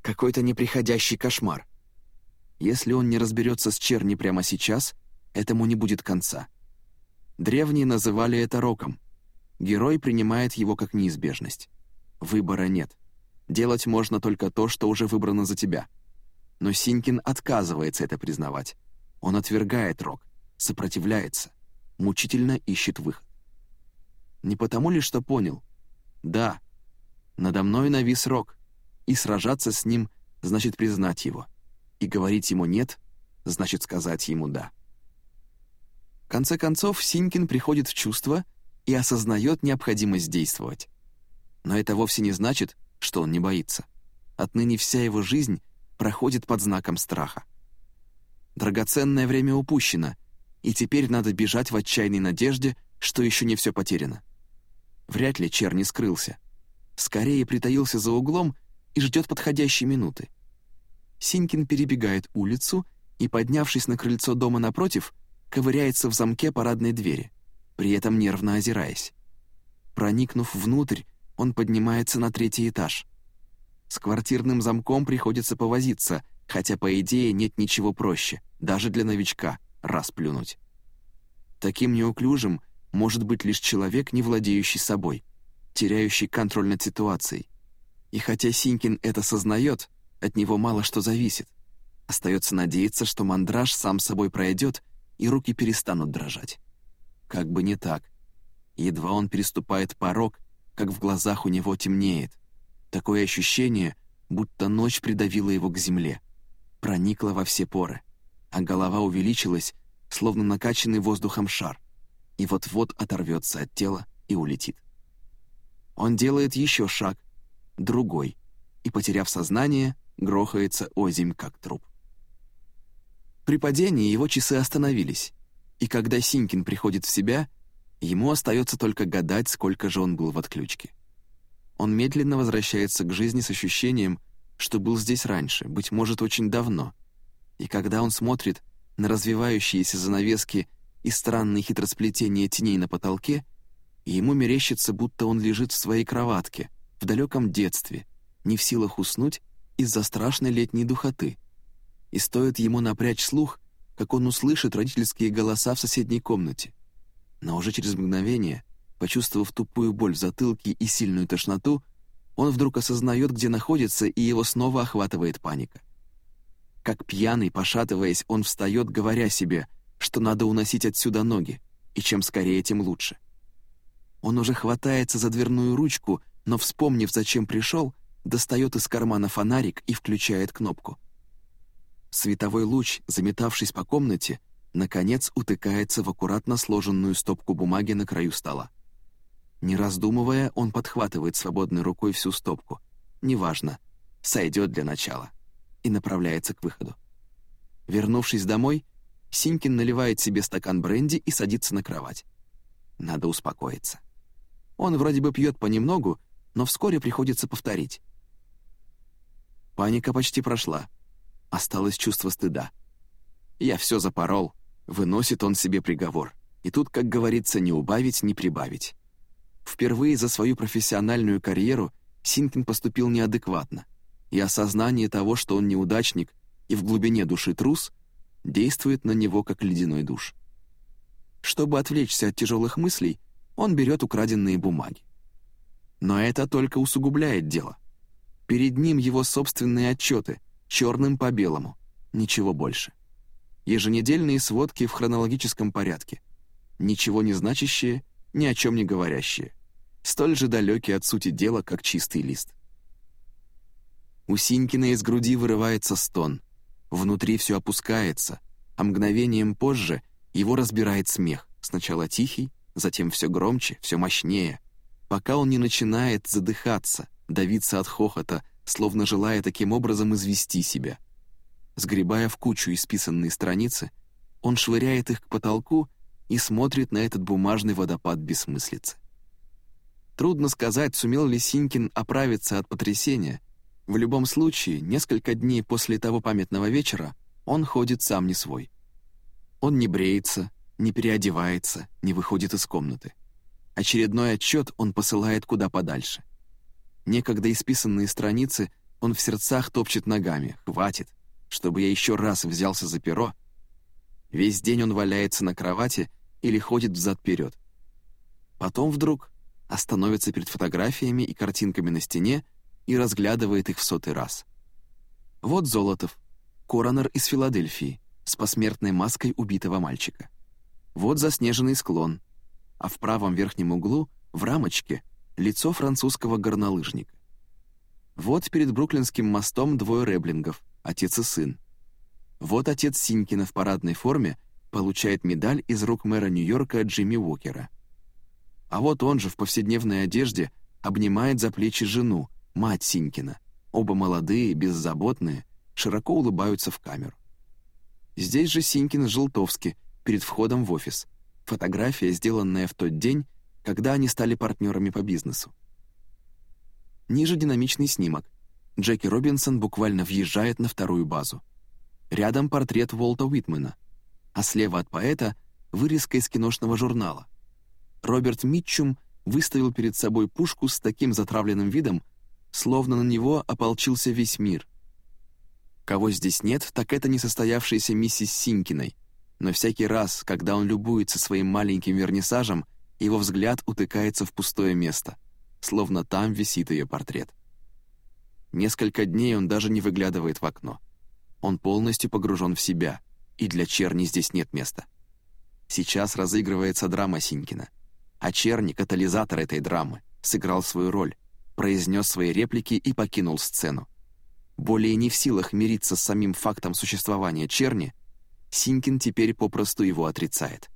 Какой-то неприходящий кошмар. Если он не разберется с черни прямо сейчас, этому не будет конца. Древние называли это роком. Герой принимает его как неизбежность. Выбора нет. Делать можно только то, что уже выбрано за тебя. Но Синькин отказывается это признавать. Он отвергает Рок, сопротивляется, мучительно ищет выход. Не потому ли, что понял? Да, надо мной навис Рок, и сражаться с ним значит признать его, и говорить ему «нет» значит сказать ему «да». В конце концов, Синькин приходит в чувство и осознает необходимость действовать. Но это вовсе не значит, что он не боится. Отныне вся его жизнь проходит под знаком страха. Драгоценное время упущено, и теперь надо бежать в отчаянной надежде, что еще не все потеряно. Вряд ли Черни скрылся. Скорее притаился за углом и ждет подходящей минуты. Синькин перебегает улицу и, поднявшись на крыльцо дома напротив, ковыряется в замке парадной двери, при этом нервно озираясь. Проникнув внутрь, он поднимается на третий этаж. С квартирным замком приходится повозиться, хотя, по идее, нет ничего проще, даже для новичка, расплюнуть. Таким неуклюжим может быть лишь человек, не владеющий собой, теряющий контроль над ситуацией. И хотя Синькин это сознает, от него мало что зависит. Остается надеяться, что мандраж сам собой пройдет, и руки перестанут дрожать. Как бы не так. Едва он переступает порог, как в глазах у него темнеет. Такое ощущение, будто ночь придавила его к земле, проникла во все поры, а голова увеличилась, словно накачанный воздухом шар, и вот-вот оторвется от тела и улетит. Он делает еще шаг, другой, и, потеряв сознание, грохается озимь, как труп. При падении его часы остановились, и когда Синькин приходит в себя, ему остается только гадать, сколько же он был в отключке. Он медленно возвращается к жизни с ощущением, что был здесь раньше, быть может, очень давно. И когда он смотрит на развивающиеся занавески и странные хитросплетения теней на потолке, ему мерещится, будто он лежит в своей кроватке, в далеком детстве, не в силах уснуть из-за страшной летней духоты. И стоит ему напрячь слух, как он услышит родительские голоса в соседней комнате. Но уже через мгновение, почувствовав тупую боль в затылке и сильную тошноту, он вдруг осознает, где находится, и его снова охватывает паника. Как пьяный, пошатываясь, он встает, говоря себе, что надо уносить отсюда ноги, и чем скорее, тем лучше. Он уже хватается за дверную ручку, но, вспомнив, зачем пришел, достает из кармана фонарик и включает кнопку. Световой луч, заметавшись по комнате, наконец утыкается в аккуратно сложенную стопку бумаги на краю стола. Не раздумывая, он подхватывает свободной рукой всю стопку. Неважно, сойдет для начала. И направляется к выходу. Вернувшись домой, Синькин наливает себе стакан бренди и садится на кровать. Надо успокоиться. Он вроде бы пьет понемногу, но вскоре приходится повторить. Паника почти прошла. Осталось чувство стыда. Я все запорол. Выносит он себе приговор. И тут, как говорится, не убавить, не прибавить. Впервые за свою профессиональную карьеру Синкин поступил неадекватно, и осознание того, что он неудачник и в глубине души трус, действует на него как ледяной душ. Чтобы отвлечься от тяжелых мыслей, он берет украденные бумаги. Но это только усугубляет дело. Перед ним его собственные отчеты, черным по белому, ничего больше. Еженедельные сводки в хронологическом порядке, ничего не значащие, ни о чем не говорящие, столь же далекие от сути дела, как чистый лист. У Синькина из груди вырывается стон, внутри все опускается, а мгновением позже его разбирает смех, сначала тихий, затем все громче, все мощнее, пока он не начинает задыхаться, давиться от хохота, словно желая таким образом извести себя. Сгребая в кучу исписанные страницы, он швыряет их к потолку и смотрит на этот бумажный водопад бессмыслицы. Трудно сказать, сумел ли Синькин оправиться от потрясения. В любом случае, несколько дней после того памятного вечера он ходит сам не свой. Он не бреется, не переодевается, не выходит из комнаты. Очередной отчет он посылает куда подальше. Некогда исписанные страницы он в сердцах топчет ногами. «Хватит, чтобы я еще раз взялся за перо». Весь день он валяется на кровати или ходит взад-вперед. Потом вдруг остановится перед фотографиями и картинками на стене и разглядывает их в сотый раз. Вот Золотов, коронер из Филадельфии, с посмертной маской убитого мальчика. Вот заснеженный склон, а в правом верхнем углу, в рамочке, лицо французского горнолыжника. Вот перед Бруклинским мостом двое реблингов, отец и сын. Вот отец Синькина в парадной форме получает медаль из рук мэра Нью-Йорка Джимми Уокера. А вот он же в повседневной одежде обнимает за плечи жену, мать Синькина. Оба молодые, беззаботные, широко улыбаются в камеру. Здесь же Синькин желтовски, перед входом в офис. Фотография, сделанная в тот день, когда они стали партнерами по бизнесу. Ниже динамичный снимок. Джеки Робинсон буквально въезжает на вторую базу. Рядом портрет Волта Уитмена, а слева от поэта — вырезка из киношного журнала. Роберт Митчум выставил перед собой пушку с таким затравленным видом, словно на него ополчился весь мир. Кого здесь нет, так это несостоявшаяся миссис Синкиной, но всякий раз, когда он любуется своим маленьким вернисажем, его взгляд утыкается в пустое место, словно там висит ее портрет. Несколько дней он даже не выглядывает в окно. Он полностью погружен в себя, и для Черни здесь нет места. Сейчас разыгрывается драма Синькина — а Черни, катализатор этой драмы, сыграл свою роль, произнес свои реплики и покинул сцену. Более не в силах мириться с самим фактом существования Черни, Синкин теперь попросту его отрицает.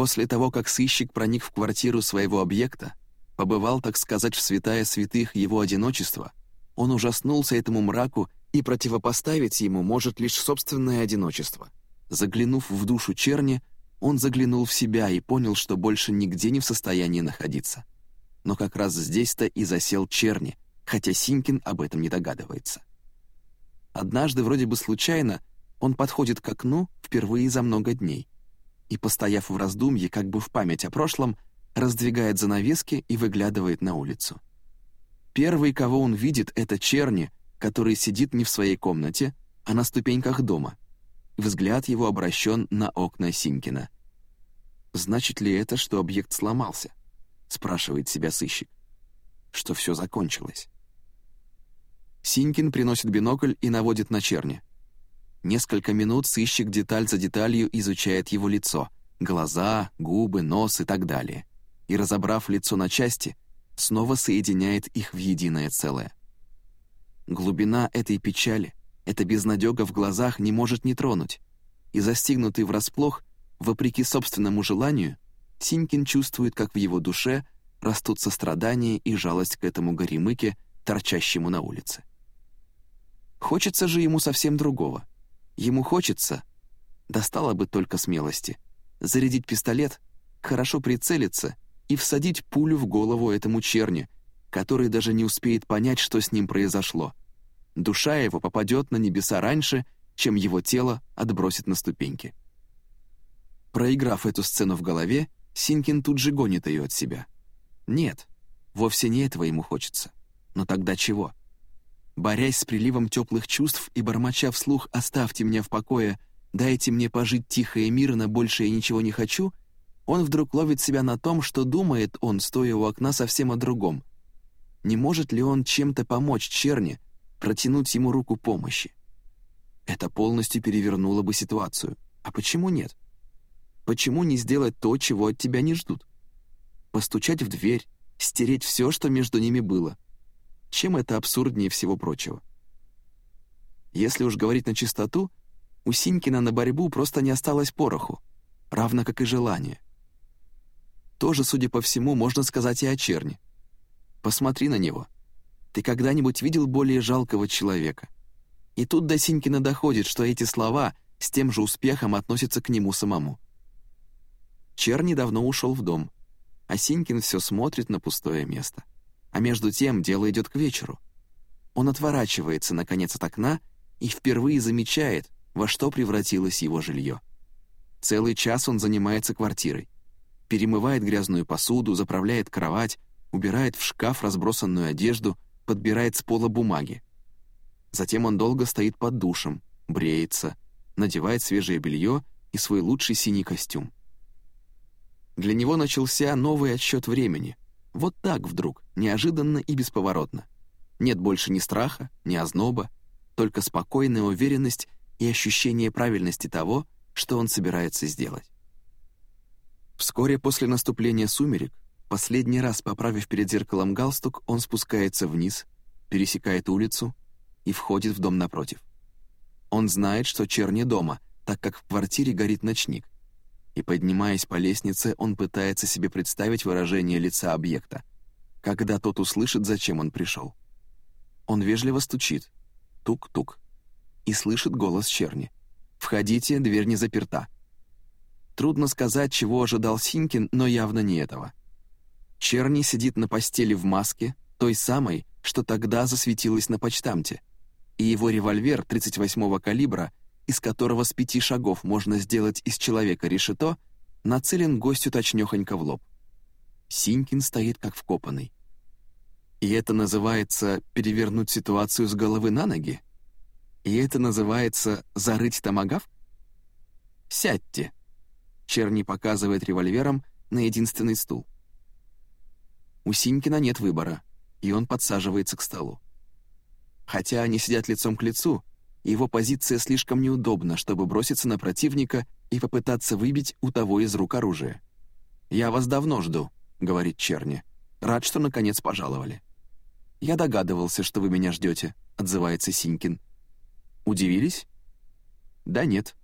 После того, как сыщик проник в квартиру своего объекта, побывал, так сказать, в святая святых его одиночества, он ужаснулся этому мраку и противопоставить ему может лишь собственное одиночество. Заглянув в душу Черни, он заглянул в себя и понял, что больше нигде не в состоянии находиться. Но как раз здесь-то и засел Черни, хотя Синкин об этом не догадывается. Однажды, вроде бы случайно, он подходит к окну впервые за много дней и, постояв в раздумье, как бы в память о прошлом, раздвигает занавески и выглядывает на улицу. Первый, кого он видит, это Черни, который сидит не в своей комнате, а на ступеньках дома — Взгляд его обращен на окна Синкина. «Значит ли это, что объект сломался?» — спрашивает себя сыщик. «Что все закончилось?» Синкин приносит бинокль и наводит на черни. Несколько минут сыщик деталь за деталью изучает его лицо, глаза, губы, нос и так далее. И, разобрав лицо на части, снова соединяет их в единое целое. Глубина этой печали, эта безнадега в глазах не может не тронуть. И застигнутый врасплох, вопреки собственному желанию, Синькин чувствует, как в его душе растут сострадание и жалость к этому горемыке, торчащему на улице. Хочется же ему совсем другого. Ему хочется, достало бы только смелости, зарядить пистолет, хорошо прицелиться и всадить пулю в голову этому черни, который даже не успеет понять, что с ним произошло — душа его попадет на небеса раньше, чем его тело отбросит на ступеньки. Проиграв эту сцену в голове, Синкин тут же гонит ее от себя. Нет, вовсе не этого ему хочется. Но тогда чего? Борясь с приливом теплых чувств и бормоча вслух «оставьте меня в покое», «дайте мне пожить тихо и мирно, больше я ничего не хочу», он вдруг ловит себя на том, что думает он, стоя у окна, совсем о другом. Не может ли он чем-то помочь Черни, протянуть ему руку помощи. Это полностью перевернуло бы ситуацию. А почему нет? Почему не сделать то, чего от тебя не ждут? Постучать в дверь, стереть все, что между ними было. Чем это абсурднее всего прочего? Если уж говорить на чистоту, у Синькина на борьбу просто не осталось пороху, равно как и желания. Тоже, судя по всему, можно сказать и о Черне. Посмотри на него — ты когда-нибудь видел более жалкого человека? И тут до Синькина доходит, что эти слова с тем же успехом относятся к нему самому. Черни давно ушел в дом, а Синькин все смотрит на пустое место. А между тем дело идет к вечеру. Он отворачивается, наконец, от окна и впервые замечает, во что превратилось его жилье. Целый час он занимается квартирой. Перемывает грязную посуду, заправляет кровать, убирает в шкаф разбросанную одежду — подбирает с пола бумаги. Затем он долго стоит под душем, бреется, надевает свежее белье и свой лучший синий костюм. Для него начался новый отсчет времени. Вот так вдруг, неожиданно и бесповоротно. Нет больше ни страха, ни озноба, только спокойная уверенность и ощущение правильности того, что он собирается сделать. Вскоре после наступления сумерек Последний раз поправив перед зеркалом галстук, он спускается вниз, пересекает улицу и входит в дом напротив. Он знает, что Чер не дома, так как в квартире горит ночник. И, поднимаясь по лестнице, он пытается себе представить выражение лица объекта, когда тот услышит, зачем он пришел. Он вежливо стучит. Тук-тук. И слышит голос Черни. «Входите, дверь не заперта». Трудно сказать, чего ожидал Синкин, но явно не этого. Черни сидит на постели в маске, той самой, что тогда засветилась на почтамте, и его револьвер 38-го калибра из которого с пяти шагов можно сделать из человека решето, нацелен гостю точнёхонько в лоб. Синькин стоит как вкопанный. И это называется перевернуть ситуацию с головы на ноги? И это называется зарыть томагав? Сядьте. Черни показывает револьвером на единственный стул. У Синькина нет выбора, и он подсаживается к столу. Хотя они сидят лицом к лицу, его позиция слишком неудобна, чтобы броситься на противника и попытаться выбить у того из рук оружие. «Я вас давно жду», — говорит Черни. «Рад, что наконец пожаловали». «Я догадывался, что вы меня ждете», — отзывается Синькин. «Удивились?» «Да нет.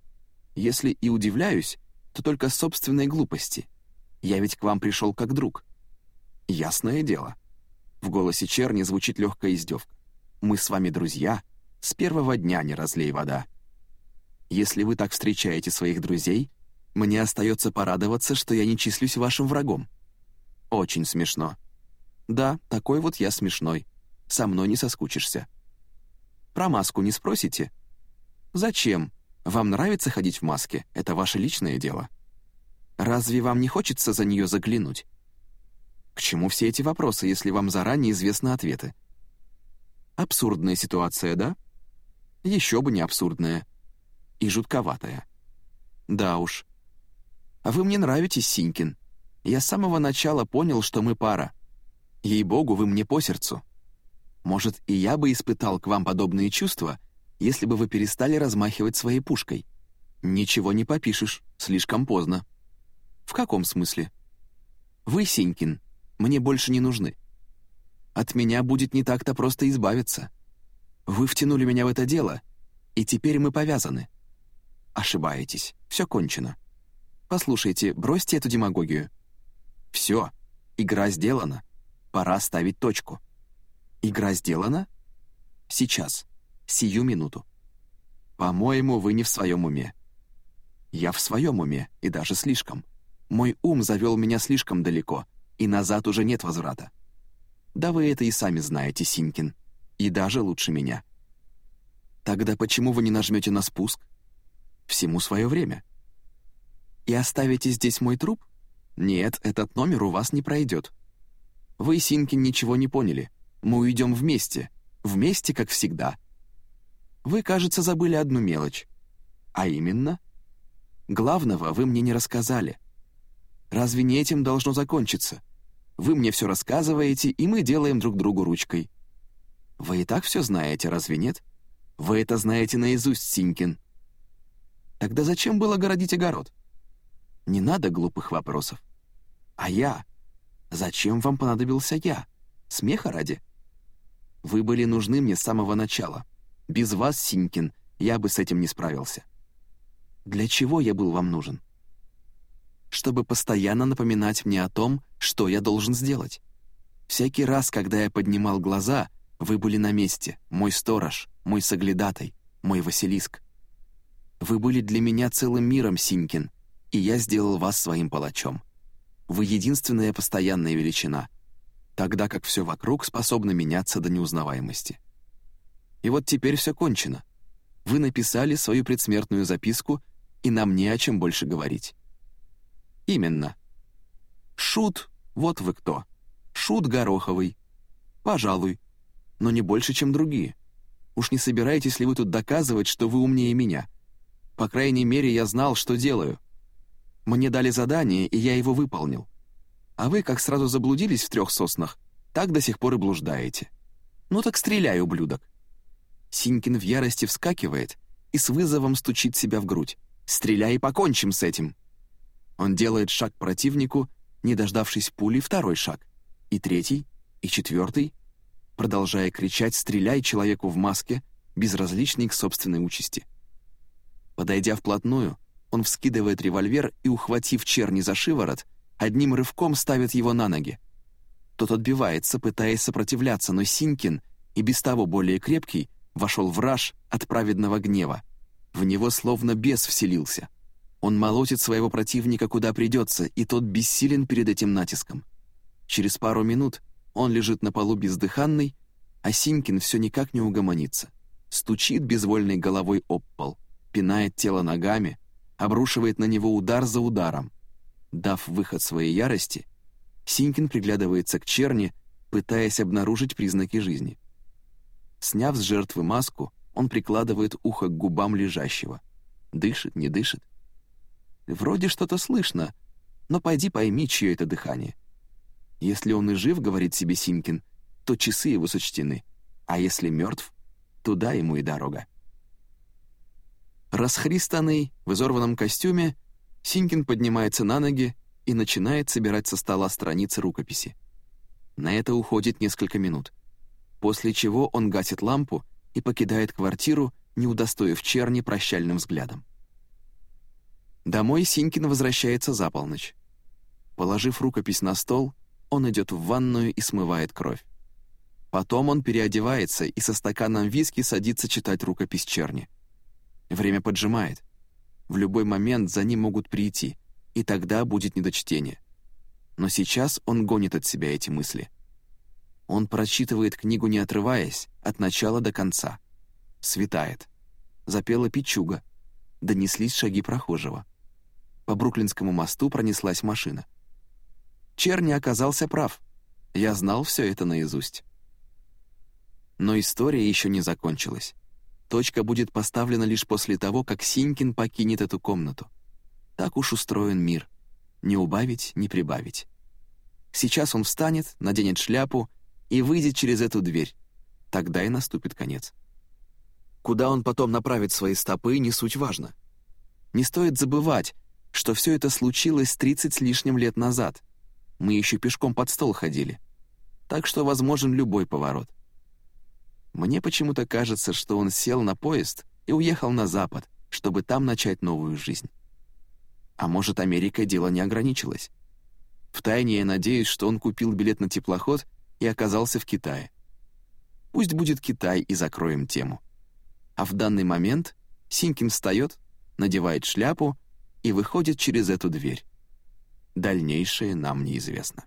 Если и удивляюсь, то только собственной глупости. Я ведь к вам пришел как друг». «Ясное дело». В голосе Черни звучит легкая издевка. «Мы с вами друзья, с первого дня не разлей вода. Если вы так встречаете своих друзей, мне остается порадоваться, что я не числюсь вашим врагом. Очень смешно. Да, такой вот я смешной. Со мной не соскучишься. Про маску не спросите? Зачем? Вам нравится ходить в маске? Это ваше личное дело. Разве вам не хочется за нее заглянуть? К чему все эти вопросы, если вам заранее известны ответы? Абсурдная ситуация, да? Еще бы не абсурдная. И жутковатая. Да уж. А вы мне нравитесь, Синькин. Я с самого начала понял, что мы пара. Ей-богу, вы мне по сердцу. Может, и я бы испытал к вам подобные чувства, если бы вы перестали размахивать своей пушкой. Ничего не попишешь, слишком поздно. В каком смысле? Вы, Синькин, мне больше не нужны. От меня будет не так-то просто избавиться. Вы втянули меня в это дело, и теперь мы повязаны. Ошибаетесь, все кончено. Послушайте, бросьте эту демагогию. Все, игра сделана. Пора ставить точку. Игра сделана? Сейчас, сию минуту. По-моему, вы не в своем уме. Я в своем уме, и даже слишком. Мой ум завел меня слишком далеко, и назад уже нет возврата. Да вы это и сами знаете, Синкин и даже лучше меня. Тогда почему вы не нажмете на спуск? Всему свое время. И оставите здесь мой труп? Нет, этот номер у вас не пройдет. Вы, Синкин, ничего не поняли. Мы уйдем вместе. Вместе, как всегда. Вы, кажется, забыли одну мелочь. А именно? Главного вы мне не рассказали. Разве не этим должно закончиться? Вы мне все рассказываете, и мы делаем друг другу ручкой. Вы и так все знаете, разве нет? Вы это знаете наизусть, Синькин. Тогда зачем было городить огород? Не надо глупых вопросов. А я? Зачем вам понадобился я? Смеха ради? Вы были нужны мне с самого начала. Без вас, Синькин, я бы с этим не справился. Для чего я был вам нужен? Чтобы постоянно напоминать мне о том, что я должен сделать. Всякий раз, когда я поднимал глаза — вы были на месте, мой сторож, мой соглядатай, мой Василиск. Вы были для меня целым миром, Синькин, и я сделал вас своим палачом. Вы единственная постоянная величина, тогда как все вокруг способно меняться до неузнаваемости. И вот теперь все кончено. Вы написали свою предсмертную записку, и нам не о чем больше говорить. Именно. Шут, вот вы кто. Шут Гороховый. Пожалуй, но не больше, чем другие. Уж не собираетесь ли вы тут доказывать, что вы умнее меня? По крайней мере, я знал, что делаю. Мне дали задание, и я его выполнил. А вы, как сразу заблудились в трех соснах, так до сих пор и блуждаете. Ну так стреляй, ублюдок. Синькин в ярости вскакивает и с вызовом стучит себя в грудь. «Стреляй и покончим с этим!» Он делает шаг противнику, не дождавшись пули, второй шаг. И третий, и четвертый, продолжая кричать «Стреляй человеку в маске!», безразличный к собственной участи. Подойдя вплотную, Он вскидывает револьвер и, ухватив черни за шиворот, одним рывком ставит его на ноги. Тот отбивается, пытаясь сопротивляться, но Синькин, и без того более крепкий, вошел в раж от праведного гнева. В него словно бес вселился. Он молотит своего противника куда придется, и тот бессилен перед этим натиском. Через пару минут он лежит на полу бездыханный, а Синькин все никак не угомонится. Стучит безвольной головой об пол, пинает тело ногами, обрушивает на него удар за ударом. Дав выход своей ярости, Синькин приглядывается к черни, пытаясь обнаружить признаки жизни. Сняв с жертвы маску, он прикладывает ухо к губам лежащего. Дышит, не дышит. Вроде что-то слышно, но пойди пойми, чье это дыхание. Если он и жив, говорит себе Синькин, то часы его сочтены, а если мертв, туда ему и дорога. Расхристанный, в изорванном костюме, Синькин поднимается на ноги и начинает собирать со стола страницы рукописи. На это уходит несколько минут, после чего он гасит лампу и покидает квартиру, не удостоив черни прощальным взглядом. Домой Синькин возвращается за полночь. Положив рукопись на стол, он идет в ванную и смывает кровь. Потом он переодевается и со стаканом виски садится читать рукопись черни. Время поджимает. В любой момент за ним могут прийти, и тогда будет недочтение. Но сейчас он гонит от себя эти мысли. Он прочитывает книгу, не отрываясь, от начала до конца. Светает. Запела печуга. Донеслись шаги прохожего. По Бруклинскому мосту пронеслась машина. Черни оказался прав. Я знал все это наизусть. Но история еще не закончилась. Точка будет поставлена лишь после того, как Синькин покинет эту комнату. Так уж устроен мир. Не убавить, не прибавить. Сейчас он встанет, наденет шляпу и выйдет через эту дверь. Тогда и наступит конец. Куда он потом направит свои стопы, не суть важно. Не стоит забывать, что все это случилось 30 с лишним лет назад. Мы еще пешком под стол ходили. Так что возможен любой поворот. Мне почему-то кажется, что он сел на поезд и уехал на Запад, чтобы там начать новую жизнь. А может, Америка дело не ограничилось. Втайне я надеюсь, что он купил билет на теплоход и оказался в Китае. Пусть будет Китай и закроем тему. А в данный момент Синькин встает, надевает шляпу и выходит через эту дверь. Дальнейшее нам неизвестно.